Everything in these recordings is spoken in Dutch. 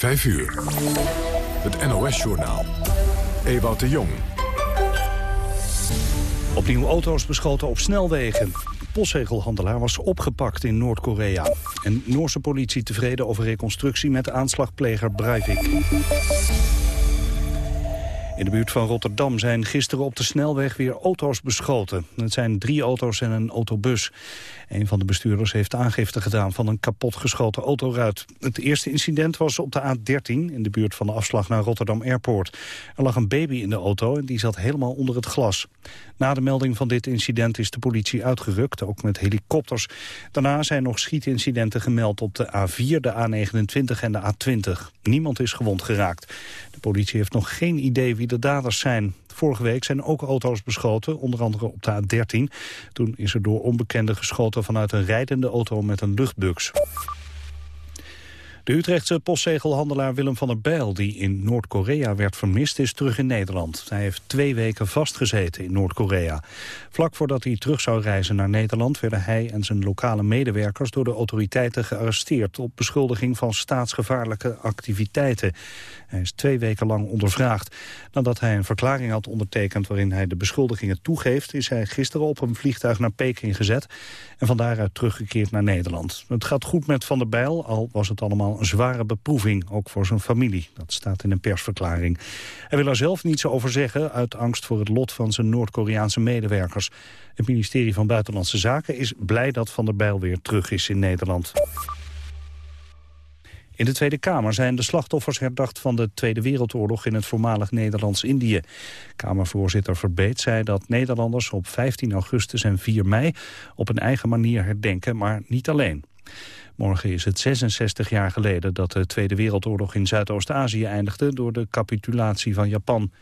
5 uur. Het NOS-journaal. Ewout de Jong. Opnieuw auto's beschoten op snelwegen. Postzegelhandelaar was opgepakt in Noord-Korea. En Noorse politie tevreden over reconstructie met aanslagpleger Breivik. In de buurt van Rotterdam zijn gisteren op de snelweg weer auto's beschoten. Het zijn drie auto's en een autobus. Een van de bestuurders heeft aangifte gedaan van een kapotgeschoten autoruit. Het eerste incident was op de A13 in de buurt van de afslag naar Rotterdam Airport. Er lag een baby in de auto en die zat helemaal onder het glas. Na de melding van dit incident is de politie uitgerukt, ook met helikopters. Daarna zijn nog schietincidenten gemeld op de A4, de A29 en de A20. Niemand is gewond geraakt. De politie heeft nog geen idee wie de daders zijn. Vorige week zijn ook auto's beschoten, onder andere op de A13. Toen is er door onbekenden geschoten vanuit een rijdende auto met een luchtbux. De Utrechtse postzegelhandelaar Willem van der Bijl, die in Noord-Korea werd vermist, is terug in Nederland. Hij heeft twee weken vastgezeten in Noord-Korea. Vlak voordat hij terug zou reizen naar Nederland werden hij en zijn lokale medewerkers door de autoriteiten gearresteerd op beschuldiging van staatsgevaarlijke activiteiten. Hij is twee weken lang ondervraagd. Nadat hij een verklaring had ondertekend waarin hij de beschuldigingen toegeeft, is hij gisteren op een vliegtuig naar Peking gezet en van daaruit teruggekeerd naar Nederland. Het gaat goed met Van der Bijl, al was het allemaal een zware beproeving, ook voor zijn familie. Dat staat in een persverklaring. Hij wil er zelf niets over zeggen uit angst voor het lot van zijn Noord-Koreaanse medewerkers. Het ministerie van Buitenlandse Zaken is blij dat Van der Bijl weer terug is in Nederland. In de Tweede Kamer zijn de slachtoffers herdacht van de Tweede Wereldoorlog in het voormalig Nederlands-Indië. Kamervoorzitter Verbeet zei dat Nederlanders op 15 augustus en 4 mei op een eigen manier herdenken, maar niet alleen. Morgen is het 66 jaar geleden dat de Tweede Wereldoorlog in Zuidoost-Azië eindigde door de capitulatie van Japan.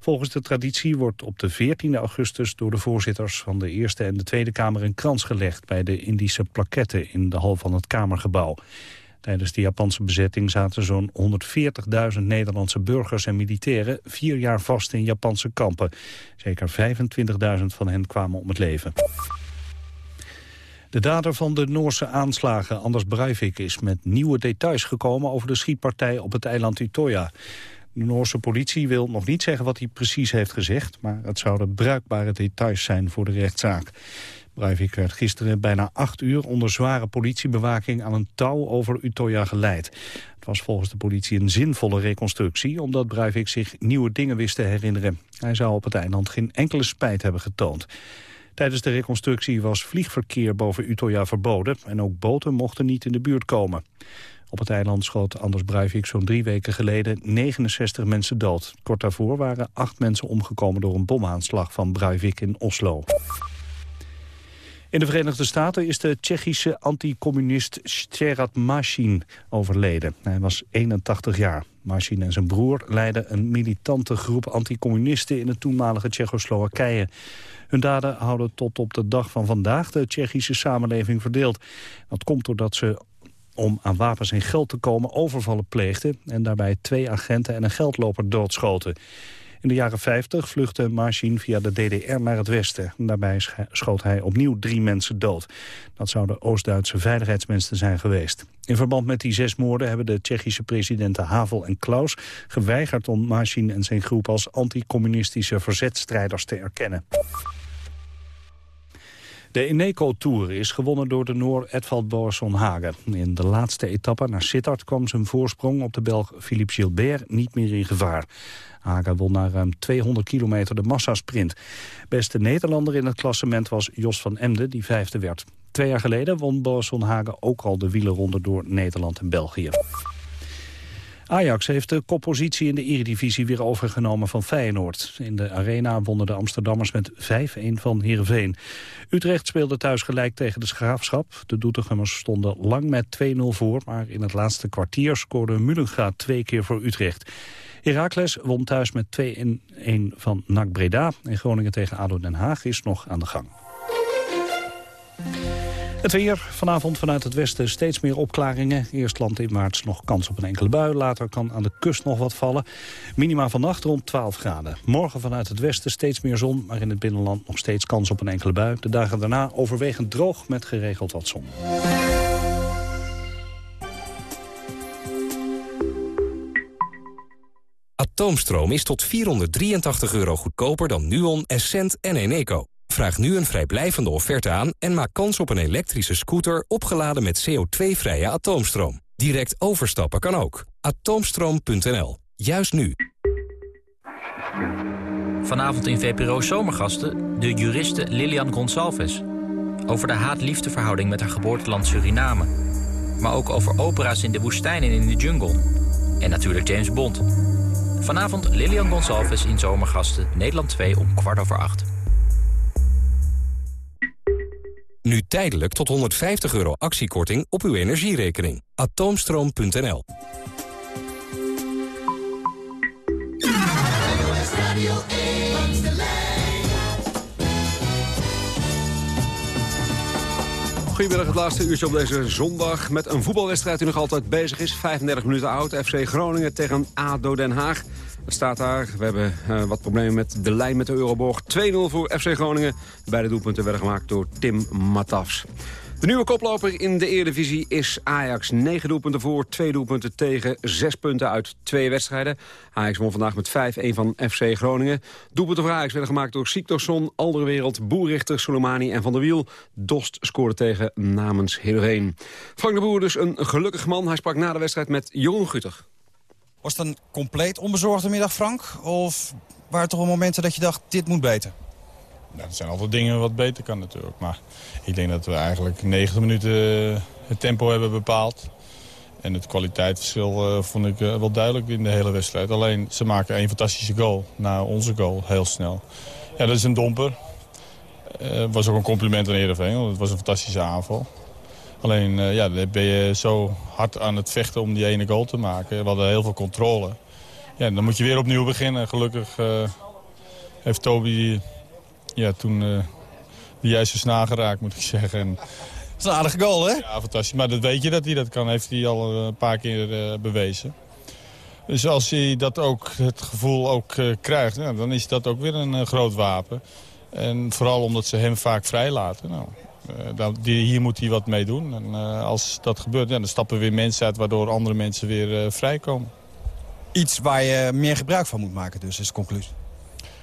Volgens de traditie wordt op de 14 augustus door de voorzitters van de Eerste en de Tweede Kamer een krans gelegd bij de Indische plaketten in de hal van het Kamergebouw. Tijdens de Japanse bezetting zaten zo'n 140.000 Nederlandse burgers en militairen vier jaar vast in Japanse kampen. Zeker 25.000 van hen kwamen om het leven. De dader van de Noorse aanslagen, Anders Breivik, is met nieuwe details gekomen over de schietpartij op het eiland Utoya. De Noorse politie wil nog niet zeggen wat hij precies heeft gezegd, maar het zouden bruikbare details zijn voor de rechtszaak. Breivik werd gisteren bijna acht uur onder zware politiebewaking aan een touw over Utoya geleid. Het was volgens de politie een zinvolle reconstructie, omdat Breivik zich nieuwe dingen wist te herinneren. Hij zou op het eiland geen enkele spijt hebben getoond. Tijdens de reconstructie was vliegverkeer boven Utoya verboden en ook boten mochten niet in de buurt komen. Op het eiland schoot Anders Breivik zo'n drie weken geleden 69 mensen dood. Kort daarvoor waren acht mensen omgekomen door een bomaanslag van Breivik in Oslo. In de Verenigde Staten is de Tsjechische anticommunist Sherat Mashin overleden. Hij was 81 jaar. Mashin en zijn broer leidden een militante groep anticommunisten in het toenmalige Tsjechoslowakije. Hun daden houden tot op de dag van vandaag de Tsjechische samenleving verdeeld. Dat komt doordat ze om aan wapens en geld te komen overvallen pleegden... en daarbij twee agenten en een geldloper doodschoten. In de jaren 50 vluchtte Marcin via de DDR naar het westen. Daarbij schoot hij opnieuw drie mensen dood. Dat zouden Oost-Duitse veiligheidsmensen zijn geweest. In verband met die zes moorden hebben de Tsjechische presidenten Havel en Klaus geweigerd om Marcin en zijn groep als anticommunistische verzetstrijders te erkennen. De Eneco Tour is gewonnen door de Noor Edvald Boasson Hagen. In de laatste etappe naar Sittard kwam zijn voorsprong op de Belg Philippe Gilbert niet meer in gevaar. Hagen won na ruim 200 kilometer de massasprint. Beste Nederlander in het klassement was Jos van Emden, die vijfde werd. Twee jaar geleden won Boasson Hagen ook al de wielerronde door Nederland en België. Ajax heeft de koppositie in de eredivisie weer overgenomen van Feyenoord. In de arena wonnen de Amsterdammers met 5-1 van Heerenveen. Utrecht speelde thuis gelijk tegen de Schaafschap. De Doetinchemmers stonden lang met 2-0 voor... maar in het laatste kwartier scoorde Mullenga twee keer voor Utrecht. Heracles won thuis met 2-1 van NAC Breda. En Groningen tegen ADO Den Haag is nog aan de gang. Het weer, vanavond vanuit het westen steeds meer opklaringen. Eerst landinwaarts nog kans op een enkele bui. Later kan aan de kust nog wat vallen. Minima vannacht rond 12 graden. Morgen vanuit het westen steeds meer zon, maar in het binnenland nog steeds kans op een enkele bui. De dagen daarna overwegend droog met geregeld wat zon. Atoomstroom is tot 483 euro goedkoper dan Nuon, Essent en Eneco. Vraag nu een vrijblijvende offerte aan en maak kans op een elektrische scooter opgeladen met CO2-vrije atoomstroom. Direct overstappen kan ook. Atoomstroom.nl. Juist nu. Vanavond in VPRO Zomergasten de juriste Lilian Gonsalves. Over de haat-liefdeverhouding met haar geboorteland Suriname. Maar ook over opera's in de woestijn en in de jungle. En natuurlijk James Bond. Vanavond Lilian Gonsalves in Zomergasten, Nederland 2 om kwart over acht. Tijdelijk tot 150 euro actiekorting op uw energierekening. Atoomstroom.nl Goedemiddag, het laatste uurtje op deze zondag... met een voetbalwedstrijd die nog altijd bezig is. 35 minuten oud, FC Groningen tegen ADO Den Haag. Staat daar. We hebben uh, wat problemen met de lijn met de Euroborg. 2-0 voor FC Groningen. Beide doelpunten werden gemaakt door Tim Matafs. De nieuwe koploper in de Eredivisie is Ajax. 9 doelpunten voor, 2 doelpunten tegen, 6 punten uit twee wedstrijden. Ajax won vandaag met 5-1 van FC Groningen. Doelpunten voor Ajax werden gemaakt door Siktorsson, Alderwereld, Boerrichter, Soleimani en Van der Wiel. Dost scoorde tegen namens Heerenveen. Frank de Boer dus een gelukkig man. Hij sprak na de wedstrijd met Jeroen Gutter. Was het een compleet onbezorgde middag, Frank? Of waren er toch wel momenten dat je dacht, dit moet beter? Ja, er zijn altijd dingen wat beter kan natuurlijk. Maar ik denk dat we eigenlijk 90 minuten het tempo hebben bepaald. En het kwaliteitsverschil uh, vond ik uh, wel duidelijk in de hele wedstrijd. Alleen, ze maken een fantastische goal na onze goal, heel snel. Ja, dat is een domper. Uh, was ook een compliment aan Heerenveen, want het was een fantastische aanval. Alleen, ja, dan ben je zo hard aan het vechten om die ene goal te maken. We hadden heel veel controle. Ja, dan moet je weer opnieuw beginnen. Gelukkig heeft Toby ja, toen uh, de juiste snaar geraakt, moet ik zeggen. En, dat is een aardige goal, hè? Ja, fantastisch. Maar dat weet je dat hij dat kan. Heeft hij al een paar keer uh, bewezen. Dus als hij dat ook, het gevoel ook uh, krijgt, ja, dan is dat ook weer een groot wapen. En vooral omdat ze hem vaak vrijlaten. Nou, die, hier moet hij wat mee doen. En als dat gebeurt, ja, dan stappen weer mensen uit... waardoor andere mensen weer vrijkomen. Iets waar je meer gebruik van moet maken dus, is de conclusie.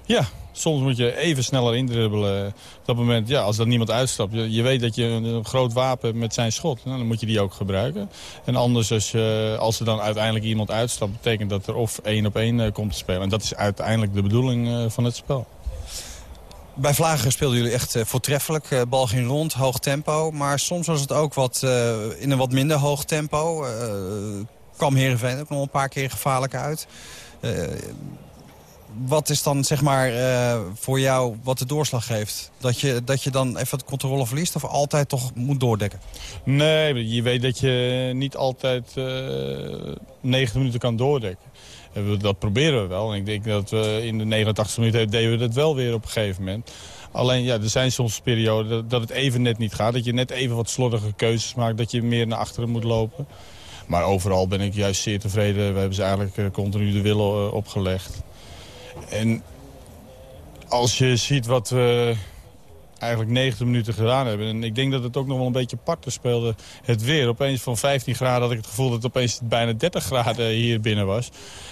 Ja, soms moet je even sneller indribbelen. Op dat moment, ja, als er niemand uitstapt. Je, je weet dat je een, groot wapen hebt met zijn schot. Nou, dan moet je die ook gebruiken. En anders, als, je, als er dan uiteindelijk iemand uitstapt... betekent dat er of één op één komt te spelen. En dat is uiteindelijk de bedoeling van het spel. Bij Vlagen speelden jullie echt uh, voortreffelijk. bal ging rond, hoog tempo. Maar soms was het ook wat, in een wat minder hoog tempo. kwam Heerenveen ook nog een paar keer gevaarlijk uit wat is dan zeg maar voor jou wat de doorslag geeft? Dat je, dat je dan even de controle verliest of altijd toch moet doordekken? Nee, je weet dat je niet altijd uh, eh, 90 minuten kan doordekken. Dat proberen we wel. En ik denk dat we in de 89 minuten deden we dat wel weer op een gegeven moment. Alleen ja, er zijn soms perioden dat, het even net niet gaat. Dat je net even wat slordige keuzes maakt. Dat je meer naar achteren moet lopen. Maar overal ben ik juist zeer tevreden. We hebben ze eigenlijk eh, continu de willen opgelegd. En als je ziet wat we eigenlijk 90 minuten gedaan hebben... en ik denk dat het ook nog wel een beetje parten speelde. Het weer, opeens van 15 graden had ik het gevoel dat het opeens bijna 30 graden hier binnen was.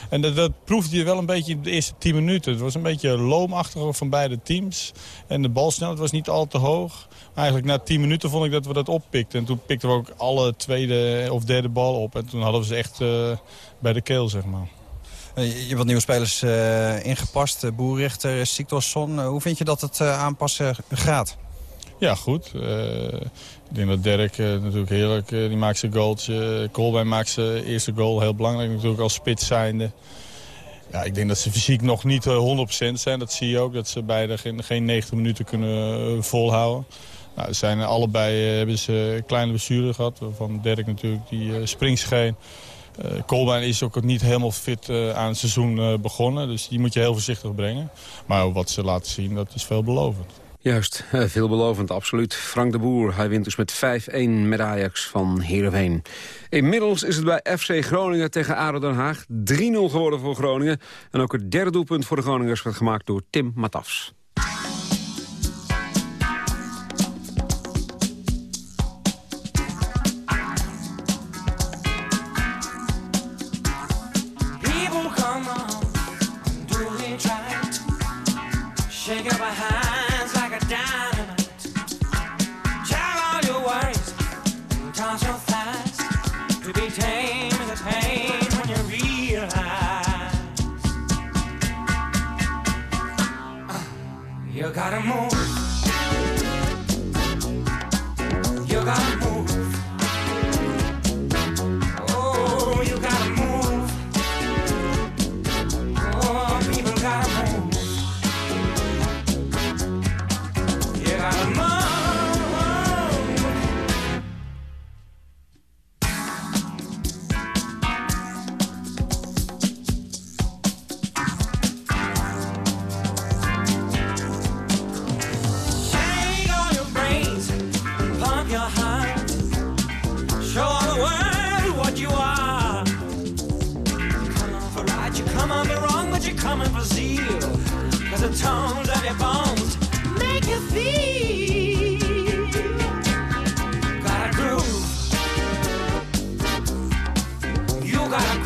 En dat, dat proefde je wel een beetje in de eerste 10 minuten. Het was een beetje loomachtig van beide teams. En de balsnelheid was niet al te hoog. Eigenlijk na 10 minuten vond ik dat we dat oppikten. En toen pikten we ook alle tweede of derde bal op. En toen hadden we ze echt uh, bij de keel, zeg maar. Eh, je hebt wat nieuwe spelers uh, ingepast. Boerrichter, Siktorsson. hoe vind je dat het aanpassen gaat? Ja, goed. ik denk dat Dirk natuurlijk heerlijk, die maakt zijn goaltje. Colbein maakt zijn eerste goal, heel belangrijk natuurlijk als spits zijnde. Ja, ik denk dat ze fysiek nog niet 100% zijn. Dat zie je ook, dat ze beide geen, geen 90 minuten kunnen volhouden. Nou, zijn allebei hebben ze kleine blessures gehad. Van Dirk natuurlijk, die springscheen. Uh, is ook niet helemaal fit uh, aan het seizoen uh, begonnen. Dus die moet je heel voorzichtig brengen. Maar wat ze laten zien, dat is veelbelovend. Juist, veelbelovend, absoluut. Frank de Boer, hij wint dus met 5-1 met Ajax van Heerenveen. Inmiddels is het bij FC Groningen tegen ADO Den Haag 3-0 geworden voor Groningen. En ook het derde doelpunt voor de Groningers werd gemaakt door Tim Matafs.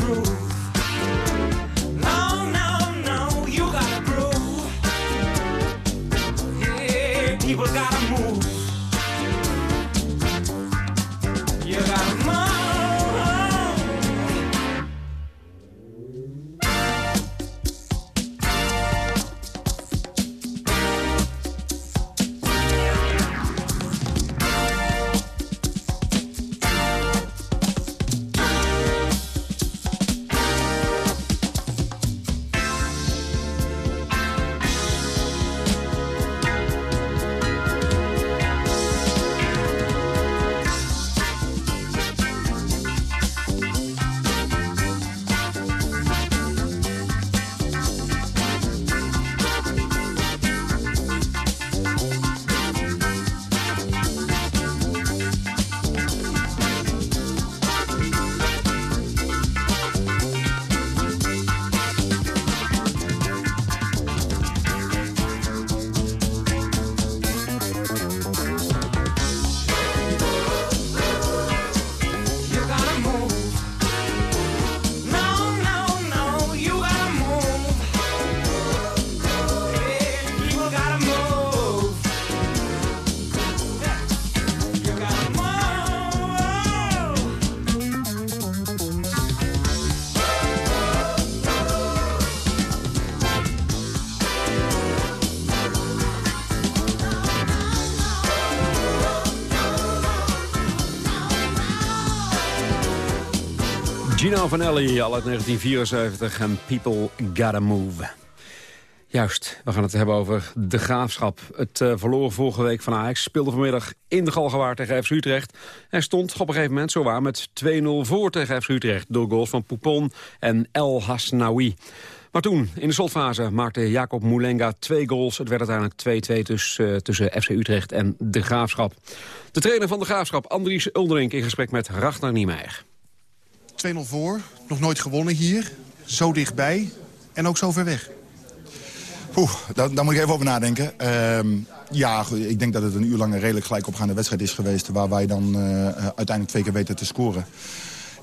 groove. Gino Vanelli, al uit 1974 en People Gotta Move. Juist, we gaan het hebben over de Graafschap. Het uh, verloren vorige week van Ajax speelde vanmiddag in de Galgenwaard tegen FC Utrecht. En stond op een gegeven moment zowaar met 2-0 voor tegen FC Utrecht... door goals van Poupon en El Hasnaoui. Maar toen, in de slotfase, maakte Jacob Moulenga twee goals. Het werd uiteindelijk 2-2 tussen, uh, tussen FC Utrecht en de Graafschap. De trainer van de Graafschap, Andries Uldering, in gesprek met Ragnar Niemeyer. 2-0 voor, nog nooit gewonnen hier. Zo dichtbij en ook zo ver weg. Oeh, daar, moet ik even over nadenken. Uh, ja, ik denk dat het een uur lang een redelijk gelijk opgaande wedstrijd is geweest... waar wij dan uh, uiteindelijk twee keer weten te scoren.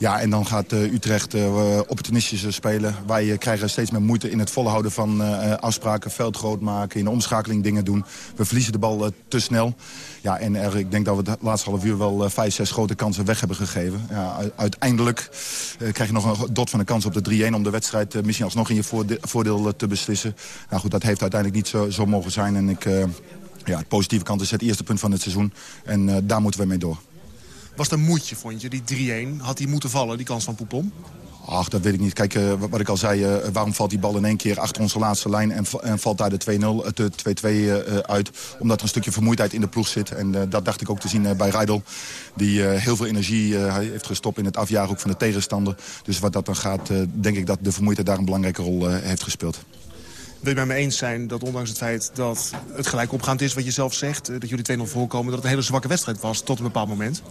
Ja, en dan gaat uh, Utrecht uh, opportunistischer spelen. Wij krijgen steeds meer moeite in het volhouden van afspraken... veld groot maken, in de omschakeling dingen doen. We verliezen de bal te snel. Ja, en er, ik denk dat we het laatste half uur wel vijf, zes grote kansen weg hebben gegeven. Ja, uiteindelijk krijg je nog een dot van een kans op de 3-1... om de wedstrijd misschien alsnog in je voordeel, te beslissen. Nou goed, dat heeft uiteindelijk niet zo, zo mogen zijn. En ik, ja, het positieve kant is het eerste punt van het seizoen. En daar moeten we mee door. Was het een moedje, vond je, die 3-1? Had die moeten vallen, die kans van Poupon? Ach, dat weet ik niet. Kijk, uh, wat ik al zei, uh, waarom valt die bal in één keer achter onze laatste lijn... en, valt daar de 2-0, de 2-2 uh, uit? Omdat er een stukje vermoeidheid in de ploeg zit. En dat dacht ik ook te zien bij Rijdel. Die heel veel energie heeft gestopt in het afjagen ook van de tegenstander. Dus wat dat dan gaat, denk ik dat de vermoeidheid daar een belangrijke rol heeft gespeeld. Wil je met me eens zijn dat ondanks het feit dat het gelijk opgaand is... wat je zelf zegt, dat jullie 2-0 voorkomen... dat het een hele zwakke wedstrijd was tot een bepaald moment?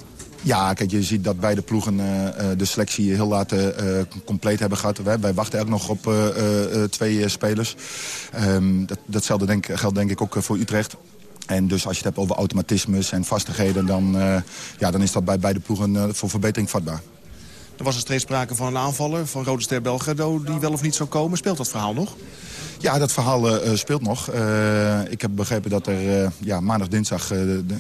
Ja, kijk, je ziet dat beide ploegen uh, de selectie heel laat compleet hebben gehad. Wij, wachten ook nog op twee spelers. Um, dat, datzelfde denk, geldt denk ik ook voor Utrecht. En dus als je het hebt over automatismes en vastigheden... dan, ja, dan is dat bij beide ploegen voor verbetering vatbaar. Er was er steeds sprake van een aanvaller van Rode Ster Belgrado... die wel of niet zou komen. Speelt dat verhaal nog? Ja, dat verhaal uh, speelt nog. Uh, ik heb begrepen dat er ja, maandag, dinsdag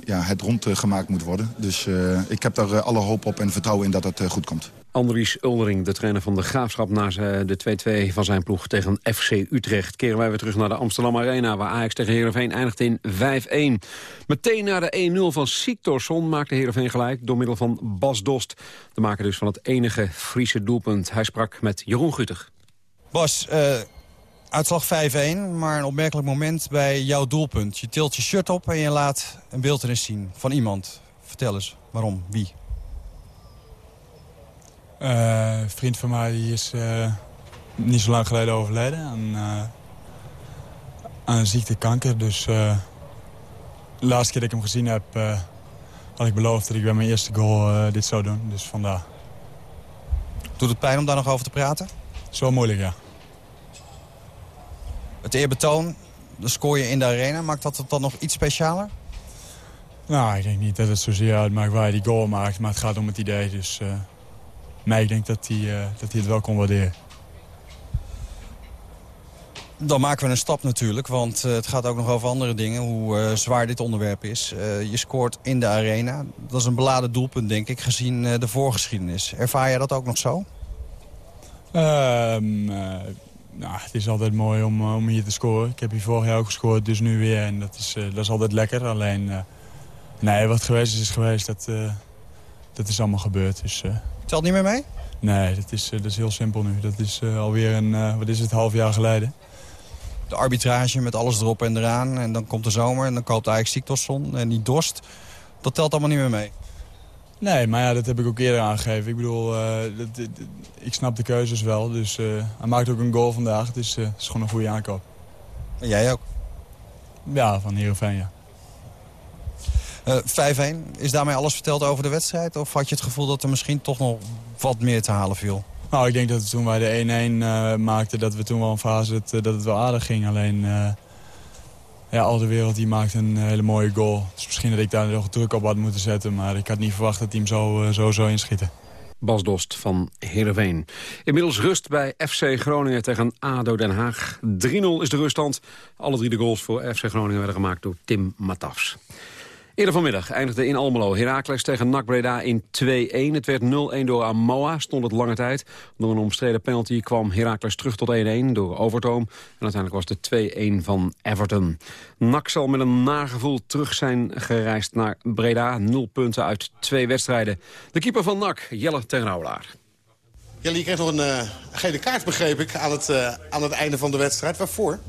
ja, het rond gemaakt moet worden. Dus ik heb daar alle hoop op en vertrouwen in dat het goed komt. Andries Uldering, de trainer van de Graafschap... na de 2-2 van zijn ploeg tegen FC Utrecht... keren wij weer terug naar de Amsterdam Arena... waar Ajax tegen Heerenveen eindigt in 5-1. Meteen na de 1-0 van Siktorsson maakte Heerenveen gelijk... door middel van Bas Dost. De maker dus van het enige Friese doelpunt. Hij sprak met Jeroen Gutter. Bas, uh, uitslag 5-1, maar een opmerkelijk moment bij jouw doelpunt. Je tilt je shirt op en je laat een beeldenis zien van iemand. Vertel eens, waarom, wie? Een vriend van mij die is uh, niet zo lang geleden overleden aan, uh, aan een ziekte kanker. Dus de laatste keer dat ik hem gezien heb, had ik beloofd dat ik bij mijn eerste goal dit zou doen. Dus vandaar. Doet het pijn om daar nog over te praten? Zo moeilijk, ja. Het eerbetoon, dan scoor je in de arena. Maakt dat het dan nog iets specialer? Nou, ik denk niet dat het zozeer uitmaakt waar je die goal maakt. Maar het gaat om het idee, dus... Nee, ik denk dat hij, uh, dat hij het wel kon waarderen. Dan maken we een stap natuurlijk, want uh, het gaat ook nog over andere dingen. Hoe uh, zwaar dit onderwerp is. je scoort in de arena. Dat is een beladen doelpunt, denk ik, gezien de voorgeschiedenis. Ervaar jij dat ook nog zo? Ehm, nou, het is altijd mooi om, om hier te scoren. Ik heb hier vorig jaar ook gescoord, dus nu weer. En dat is, dat is altijd lekker. Alleen, nee, wat geweest is, is geweest. Dat, dat is allemaal gebeurd. Dus, Telt niet meer mee? Nee, dat is, dat is heel simpel nu. Dat is uh, alweer een, uh, wat is het, half jaar geleden. De arbitrage met alles erop en eraan. En dan komt de zomer en dan koopt eigenlijk Ziektoszon en die dorst. Dat telt allemaal niet meer mee. Nee, maar ja, dat heb ik ook eerder aangegeven. Ik bedoel, uh, dat, dat, ik snap de keuzes wel. Dus hij maakt ook een goal vandaag. Het is, is gewoon een goede aankoop. En jij ook? Ja, van Heerenveen, ja. Uh, 5-1, is daarmee alles verteld over de wedstrijd? Of had je het gevoel dat er misschien toch nog wat meer te halen viel? Nou, ik denk dat toen wij de 1-1 uh, maakten, dat we toen wel een fase het, dat het wel aardig ging. Alleen, uh, ja, al de wereld die maakt een hele mooie goal. Dus misschien dat ik daar nog druk op had moeten zetten. Maar ik had niet verwacht dat hij hem zo, zo zou inschieten. Bas Dost van Heerenveen. Inmiddels rust bij FC Groningen tegen ADO Den Haag. 3-0 is de ruststand. Alle drie de goals voor FC Groningen werden gemaakt door Tim Matafs. Eerder vanmiddag eindigde in Almelo Heracles tegen NAC Breda in 2-1. Het werd 0-1 door Amoa, stond het lange tijd. Door een omstreden penalty kwam Heracles terug tot 1-1 door Overtoom. En uiteindelijk was het 2-1 van Everton. NAC zal met een nagevoel terug zijn gereisd naar Breda. Nul punten uit twee wedstrijden. De keeper van NAC, Jelle Ternauwelaar. Jelle, je kreeg nog een uh, gele kaart, begreep ik, aan het, uh, aan het einde van de wedstrijd. Waarvoor?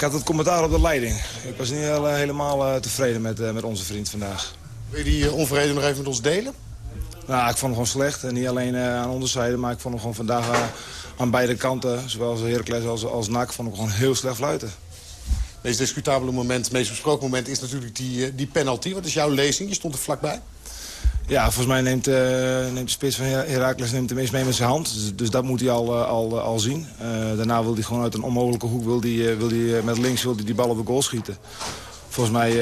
Ik had het commentaar op de leiding. Ik was niet helemaal uh, tevreden met, uh, met onze vriend vandaag. Wil je die onvrede nog even met ons delen? Nou, ik vond hem gewoon slecht. En niet alleen aan onderzijde, maar ik vond hem gewoon vandaag aan beide kanten... zowel Heracles als, als NAC, vond ik gewoon heel slecht fluiten. Het meest discutabele moment, het meest besproken moment... is natuurlijk die, die penalty. Wat is jouw lezing? Je stond er vlakbij. Ja, volgens mij neemt, uh, neemt de spits van Heracles neemt hem eens mee met zijn hand. Dus, dus dat moet hij al, uh, al, al zien. Daarna wil hij gewoon uit een onmogelijke hoek wil die, wil die, met links wil die, die bal op de goal schieten. Volgens mij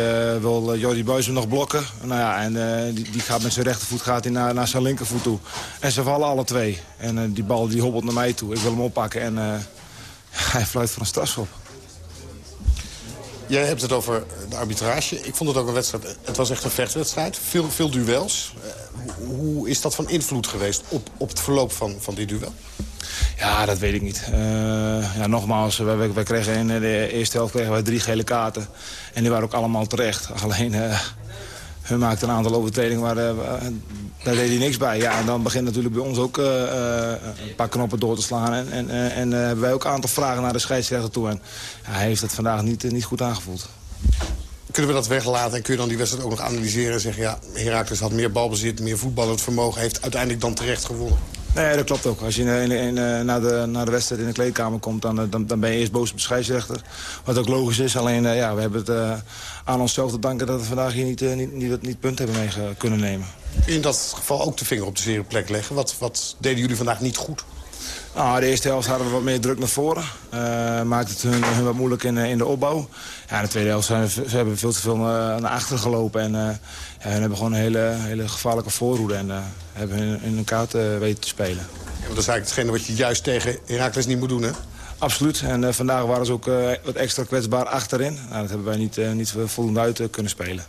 wil Jordi Buis hem nog blokken. Nou ja, en die, die gaat met zijn rechtervoet gaat hij naar, naar zijn linkervoet toe. En ze vallen alle twee. En die bal die hobbelt naar mij toe. Ik wil hem oppakken en hij fluit voor een strafschop. Jij hebt het over de arbitrage. Ik vond het ook een wedstrijd. Het was echt een vechtwedstrijd. Veel, veel duels. Uh, hoe is dat van invloed geweest op, op het verloop van, van dit duel? Ja, dat weet ik niet. Uh, ja, nogmaals, wij, kregen in de eerste helft kregen wij drie gele kaarten. En die waren ook allemaal terecht. Alleen, uh, hun maakten een aantal overtredingen waar daar deed hij niks bij. Ja, en dan begint natuurlijk bij ons ook een paar knoppen door te slaan. En, en, en hebben wij ook een aantal vragen naar de scheidsrechter toe. En hij heeft het vandaag niet, niet goed aangevoeld. Kunnen we dat weglaten en kun je dan die wedstrijd ook nog analyseren... en zeggen, ja, Heracles had meer balbezit, meer voetballend vermogen... heeft uiteindelijk dan terecht gewonnen? Nee, dat klopt ook. Als je in, in, in, naar, de, naar de wedstrijd in de kleedkamer komt... Dan, dan, dan ben je eerst boos op de scheidsrechter. Wat ook logisch is. Alleen uh, ja, we hebben het uh, aan onszelf te danken... dat we vandaag hier niet, uh, niet, niet, niet punt hebben mee kunnen nemen. In dat geval ook de vinger op de zere plek leggen? Wat, wat deden jullie vandaag niet goed? Nou, de eerste helft hadden we wat meer druk naar voren. Uh, maakte het hun, hun, wat moeilijk in, in de opbouw. Ja, in de tweede helft zijn we, ze hebben veel te veel naar, naar achteren gelopen. En uh, hun hebben gewoon een hele, hele gevaarlijke voorhoede. En uh, hebben hun in een kaart weten te spelen. Ja, dat is eigenlijk hetgene wat je juist tegen Heracles niet moet doen, hè? Absoluut. En vandaag waren ze ook wat extra kwetsbaar achterin. Nou, dat hebben wij niet, niet voldoende uit kunnen spelen.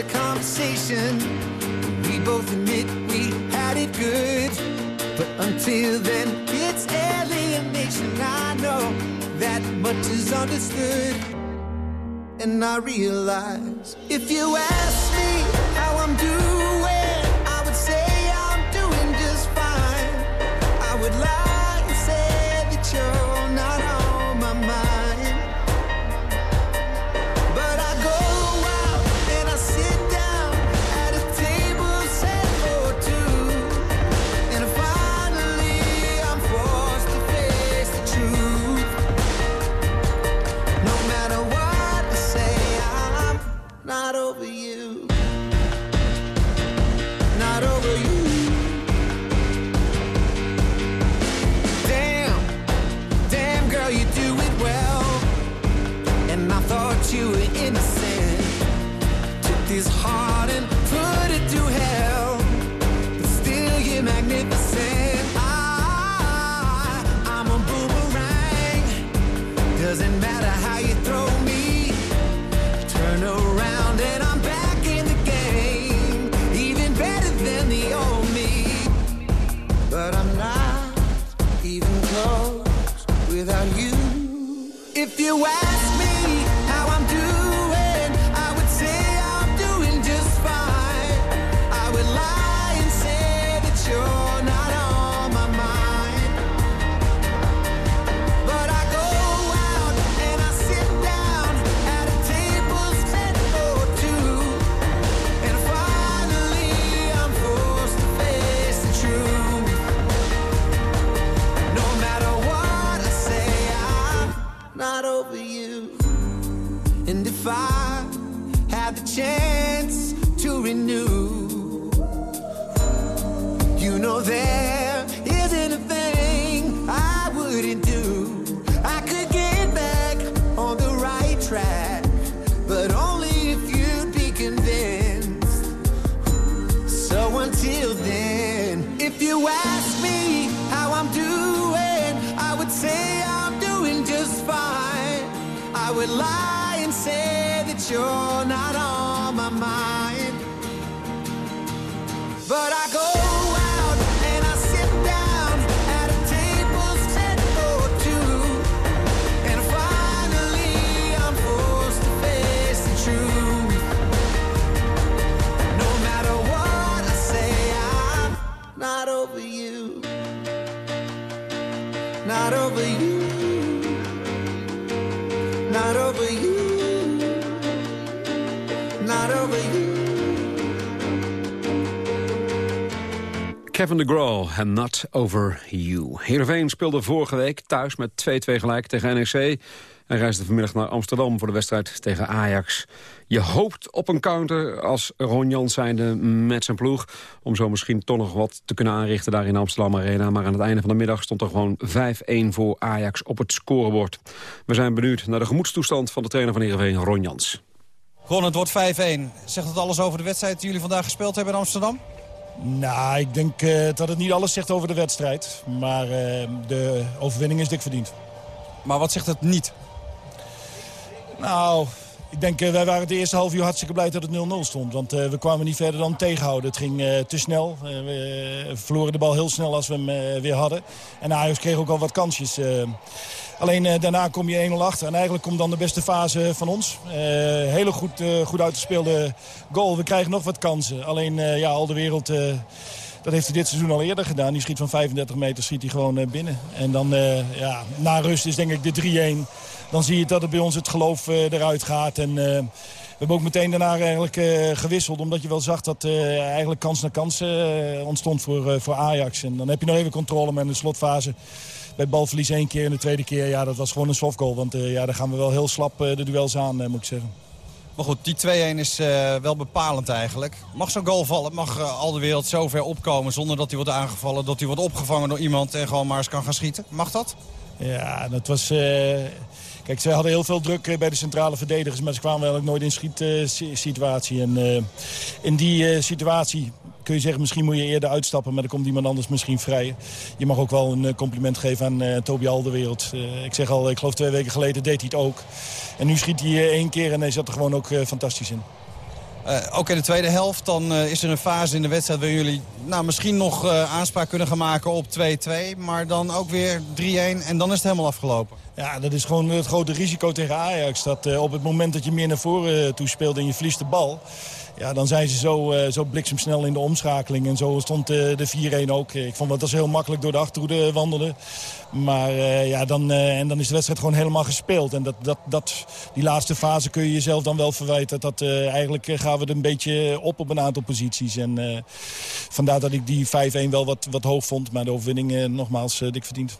A conversation. We both admit we had it good. But until then, it's alienation. I know that much is understood. And I realize if you ask me how I'm doing, you ask And if I had the chance Kevin de Graal en Not Over You. Heerenveen speelde vorige week thuis met 2-2 gelijk tegen NEC. En reisde vanmiddag naar Amsterdam voor de wedstrijd tegen Ajax. Je hoopt op een counter als Ron Jans zijnde met zijn ploeg... om zo misschien toch nog wat te kunnen aanrichten daar in de Amsterdam Arena. Maar aan het einde van de middag stond er gewoon 5-1 voor Ajax op het scorebord. We zijn benieuwd naar de gemoedstoestand van de trainer van Heerenveen, Ron Jans. Ron, het wordt 5-1. Zegt het alles over de wedstrijd die jullie vandaag gespeeld hebben in Amsterdam? Nou, ik denk eh, dat het niet alles zegt over de wedstrijd. Maar eh, de overwinning is dik verdiend. Maar wat zegt het niet? Nou, ik denk, eh, wij waren de eerste half uur hartstikke blij dat het 0-0 stond. Want we kwamen niet verder dan tegenhouden. Het ging te snel. We verloren de bal heel snel als we hem weer hadden. En Ajax kreeg ook al wat kansjes. Alleen eh, daarna kom je 1-0 achter. En eigenlijk komt dan de beste fase van ons. Eh, hele goed, eh, goed uitgespeelde goal. We krijgen nog wat kansen. Alleen ja, al de wereld... dat heeft hij dit seizoen al eerder gedaan. Die schiet van 35 meter schiet hij gewoon binnen. En dan ja, na rust is denk ik de 3-1. Dan zie je dat het bij ons het geloof eruit gaat. En we hebben ook meteen daarna eigenlijk gewisseld. Omdat je wel zag dat eigenlijk kans na kans ontstond voor, voor Ajax. En dan heb je nog even controle met de slotfase. Bij balverlies één keer en de tweede keer, ja, dat was gewoon een softgoal. Want eh, ja, daar gaan we wel heel slap eh, de duels aan, eh, moet ik zeggen. Maar goed, die 2-1 is wel bepalend eigenlijk. Mag zo'n goal vallen? Mag al de wereld zo ver opkomen zonder dat hij wordt aangevallen... dat hij wordt opgevangen door iemand en gewoon maar eens kan gaan schieten? Mag dat? Ja, dat was... Kijk, ze hadden heel veel druk bij de centrale verdedigers... maar ze kwamen eigenlijk nooit in schietsituatie. en in die situatie kun je zeggen, misschien moet je eerder uitstappen... maar dan komt iemand anders misschien vrij. Je mag ook wel een eh, compliment geven aan eh Toby Alderwereld. Eh, ik zeg al, ik geloof twee weken geleden deed hij het ook. En nu schiet hij één keer en hij zat er gewoon ook fantastisch in. Eh, ook in de tweede helft dan is er een fase in de wedstrijd... waar jullie nou, misschien nog aanspraak kunnen gaan maken op 2-2... maar dan ook weer 3-1 en dan is het helemaal afgelopen. Ja, dat is gewoon het grote risico tegen Ajax. Dat op het moment dat je meer naar voren uh, toespeelt en je verliest de bal... Ja, dan zijn ze zo, uh, zo bliksemsnel in de omschakeling. En zo stond de 4-1 ook. Ik vond dat ze heel makkelijk door de achterhoede wandelden. Maar uh, ja, dan, en dan is de wedstrijd gewoon helemaal gespeeld. En dat, dat, dat, die laatste fase kun je jezelf dan wel verwijten. Dat, eigenlijk gaan we er een beetje op op een aantal posities. En vandaar dat ik die 5-1 wel wat, wat hoog vond. Maar de overwinning nogmaals dik verdiend.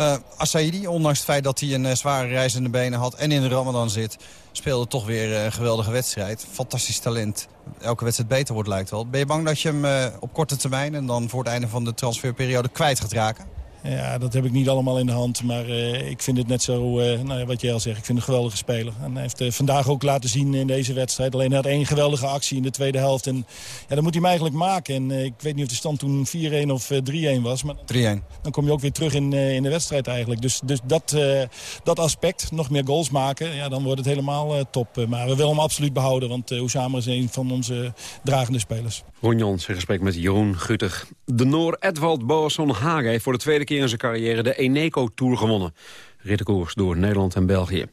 Uh, Assaidi, ondanks het feit dat hij een uh, zware reis in de benen had en in de Ramadan zit... speelde toch weer uh, een geweldige wedstrijd. Fantastisch talent. Elke wedstrijd beter wordt lijkt wel. Ben je bang dat je hem op korte termijn en dan voor het einde van de transferperiode kwijt gaat raken? Ja, dat heb ik niet allemaal in de hand. Maar uh, ik vind het net zo, uh, nou ja, wat jij al zegt, ik vind het een geweldige speler. En hij heeft uh, vandaag ook laten zien in deze wedstrijd. Alleen hij had één geweldige actie in de tweede helft. En ja, dat moet hij hem eigenlijk maken. En ik weet niet of de stand toen 4-1 of 3-1 was. Maar 3-1. Dan kom je ook weer terug in, in de wedstrijd eigenlijk. Dus, dus dat, dat aspect, nog meer goals maken, ja, dan wordt het helemaal top. Maar we willen hem absoluut behouden, want uh, is een van onze dragende spelers. Ron Jons in gesprek met Jeroen Gutter. De Noor Edvald Boasson Hagen heeft voor de tweede keer in zijn carrière de Eneco Tour gewonnen. Rittenkoers door Nederland en België.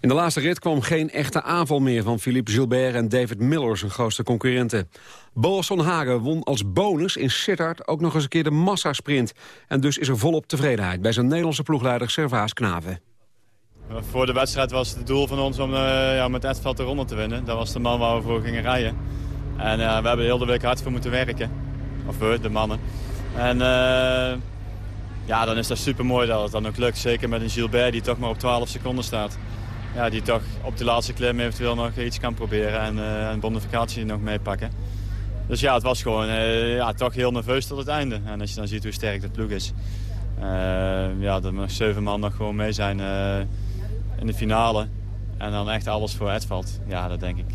In de laatste rit kwam geen echte aanval meer van Philippe Gilbert en David Miller, zijn grootste concurrenten. Boasson Hagen won als bonus in Sittard ook nog eens een keer de massasprint. En dus is er volop tevredenheid bij zijn Nederlandse ploegleider Servaas Knaven. Voor de wedstrijd was het doel van ons om uh, ja, met Edvald de ronde te winnen. Dat was de man waar we voor gingen rijden. En uh, we hebben heel de week hard voor moeten werken. Of we, de mannen. En uh, ja, dan is dat super mooi dat het dan ook lukt. Zeker met een Gilbert die toch maar op 12 seconden staat. Ja, die toch op de laatste klim eventueel nog iets kan proberen en uh, een bonificatie nog meepakken. Dus ja, het was gewoon ja, toch heel nerveus tot het einde. En als je dan ziet hoe sterk de ploeg is. ja, dat er zeven man nog gewoon mee zijn in de finale. En dan echt alles voor Edvald. Ja, dat denk ik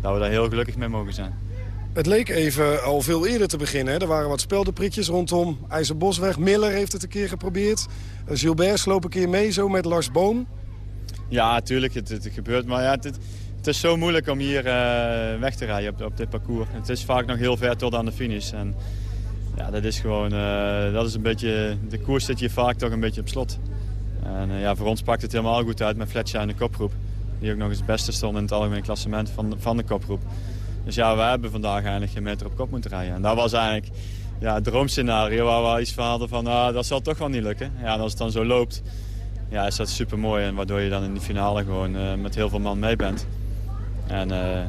dat we daar heel gelukkig mee mogen zijn. Het leek even al veel eerder te beginnen. Er waren wat speldenprikjes rondom IJzerbosweg. Miller heeft het een keer geprobeerd. Gilbert sloop een keer mee, zo met Lars Boom. Ja, natuurlijk. Het, het, gebeurt. Maar ja, het, het, is zo moeilijk om hier uh, weg te rijden op, op, dit parcours. Het is vaak nog heel ver tot aan de finish. En ja, dat is gewoon... Uh, dat is een beetje... De koers zit hier vaak toch een beetje op slot. En ja, voor ons pakt het helemaal goed uit met Fletcher in de kopgroep. Die ook nog eens het beste stond in het algemeen klassement van, van de kopgroep. Dus ja, we hebben vandaag eigenlijk geen meter op kop moeten rijden. En dat was eigenlijk ja, het droomscenario waar we iets van hadden van ah, dat zal toch wel niet lukken. Ja, en als het dan zo loopt, ja, is dat super mooi. En waardoor je dan in de finale gewoon uh, met heel veel man mee bent. En uh,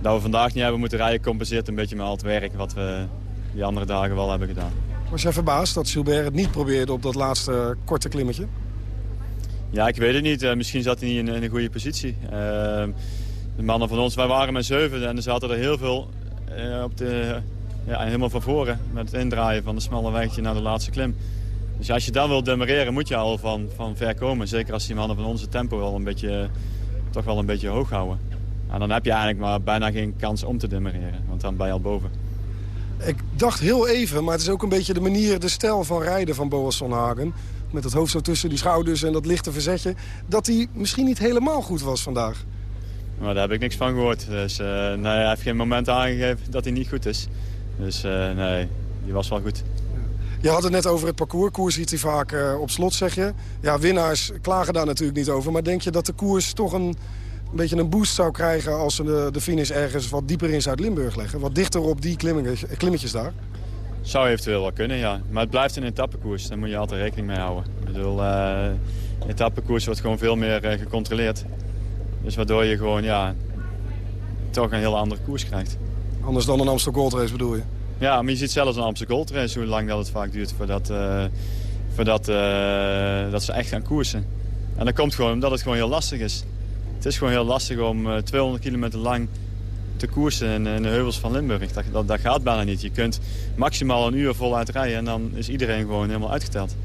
dat we vandaag niet hebben moeten rijden compenseert een beetje met al het werk wat we die andere dagen wel hebben gedaan. Was jij verbaasd dat Gilbert het niet probeerde op dat laatste korte klimmetje? Ja, ik weet het niet. Uh, misschien zat hij niet in, in een goede positie. De mannen van ons, wij waren met zeven en er zaten er heel veel op de, ja, helemaal van voren. Met het indraaien van de smalle wegje naar de laatste klim. Dus als je dan wil demereren moet je al van, van ver komen. Zeker als die mannen van onze tempo wel een beetje, toch wel een beetje hoog houden. En dan heb je eigenlijk maar bijna geen kans om te demereren. Want dan ben je al boven. Ik dacht heel even, maar het is ook een beetje de manier, de stijl van rijden van Boas Hagen. Met het hoofd zo tussen die schouders en dat lichte verzetje. Dat hij misschien niet helemaal goed was vandaag. Maar daar heb ik niks van gehoord. Dus uh, nee, hij heeft geen moment aangegeven dat hij niet goed is. Dus uh, nee, die was wel goed. Je had het net over het parcours. Koers ziet hij vaak uh, op slot, zeg je. Ja, winnaars klagen daar natuurlijk niet over. Maar denk je dat de koers toch een, een beetje een boost zou krijgen... als ze de, de finish ergens wat dieper in Zuid-Limburg leggen? Wat dichter op die klimmetjes daar? Zou eventueel wel kunnen, ja. Maar het blijft een etappekoers. Daar moet je altijd rekening mee houden. Ik bedoel, etappekoers wordt gewoon veel meer gecontroleerd. Dus waardoor je gewoon, ja, toch een heel andere koers krijgt. Anders dan een Amsterdam Gold Race bedoel je? Ja, maar je ziet zelfs een Amsterdam Gold Race hoe lang dat het vaak duurt voordat, uh, voordat uh, dat ze echt gaan koersen. En dat komt gewoon omdat het gewoon heel lastig is. Het is gewoon heel lastig om uh, 200 kilometer lang te koersen in, in, de heuvels van Limburg. Dat, dat, dat, gaat bijna niet. Je kunt maximaal een uur voluit rijden en dan is iedereen gewoon helemaal uitgeteld.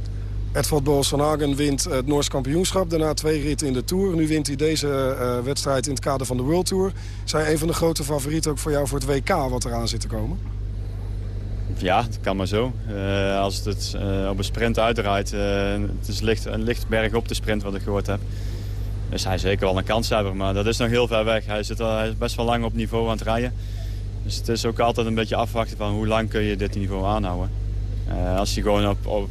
Van Hagen wint het Noors kampioenschap. Daarna twee ritten in de Tour. Nu wint hij deze uh, wedstrijd in het kader van de World Tour. Zijn een van de grote favorieten ook voor jou voor het WK wat eraan zit te komen? Ja, dat kan maar zo. Uh, als het uh, op een sprint uitdraait, het is licht, een licht berg op de sprint wat ik gehoord heb. Dus hij is zeker wel een kanshebber, maar dat is nog heel ver weg. Hij, zit hij is best wel lang op niveau aan het rijden. Dus het is ook altijd een beetje afwachten van hoe lang kun je dit niveau aanhouden. Als hij gewoon op, op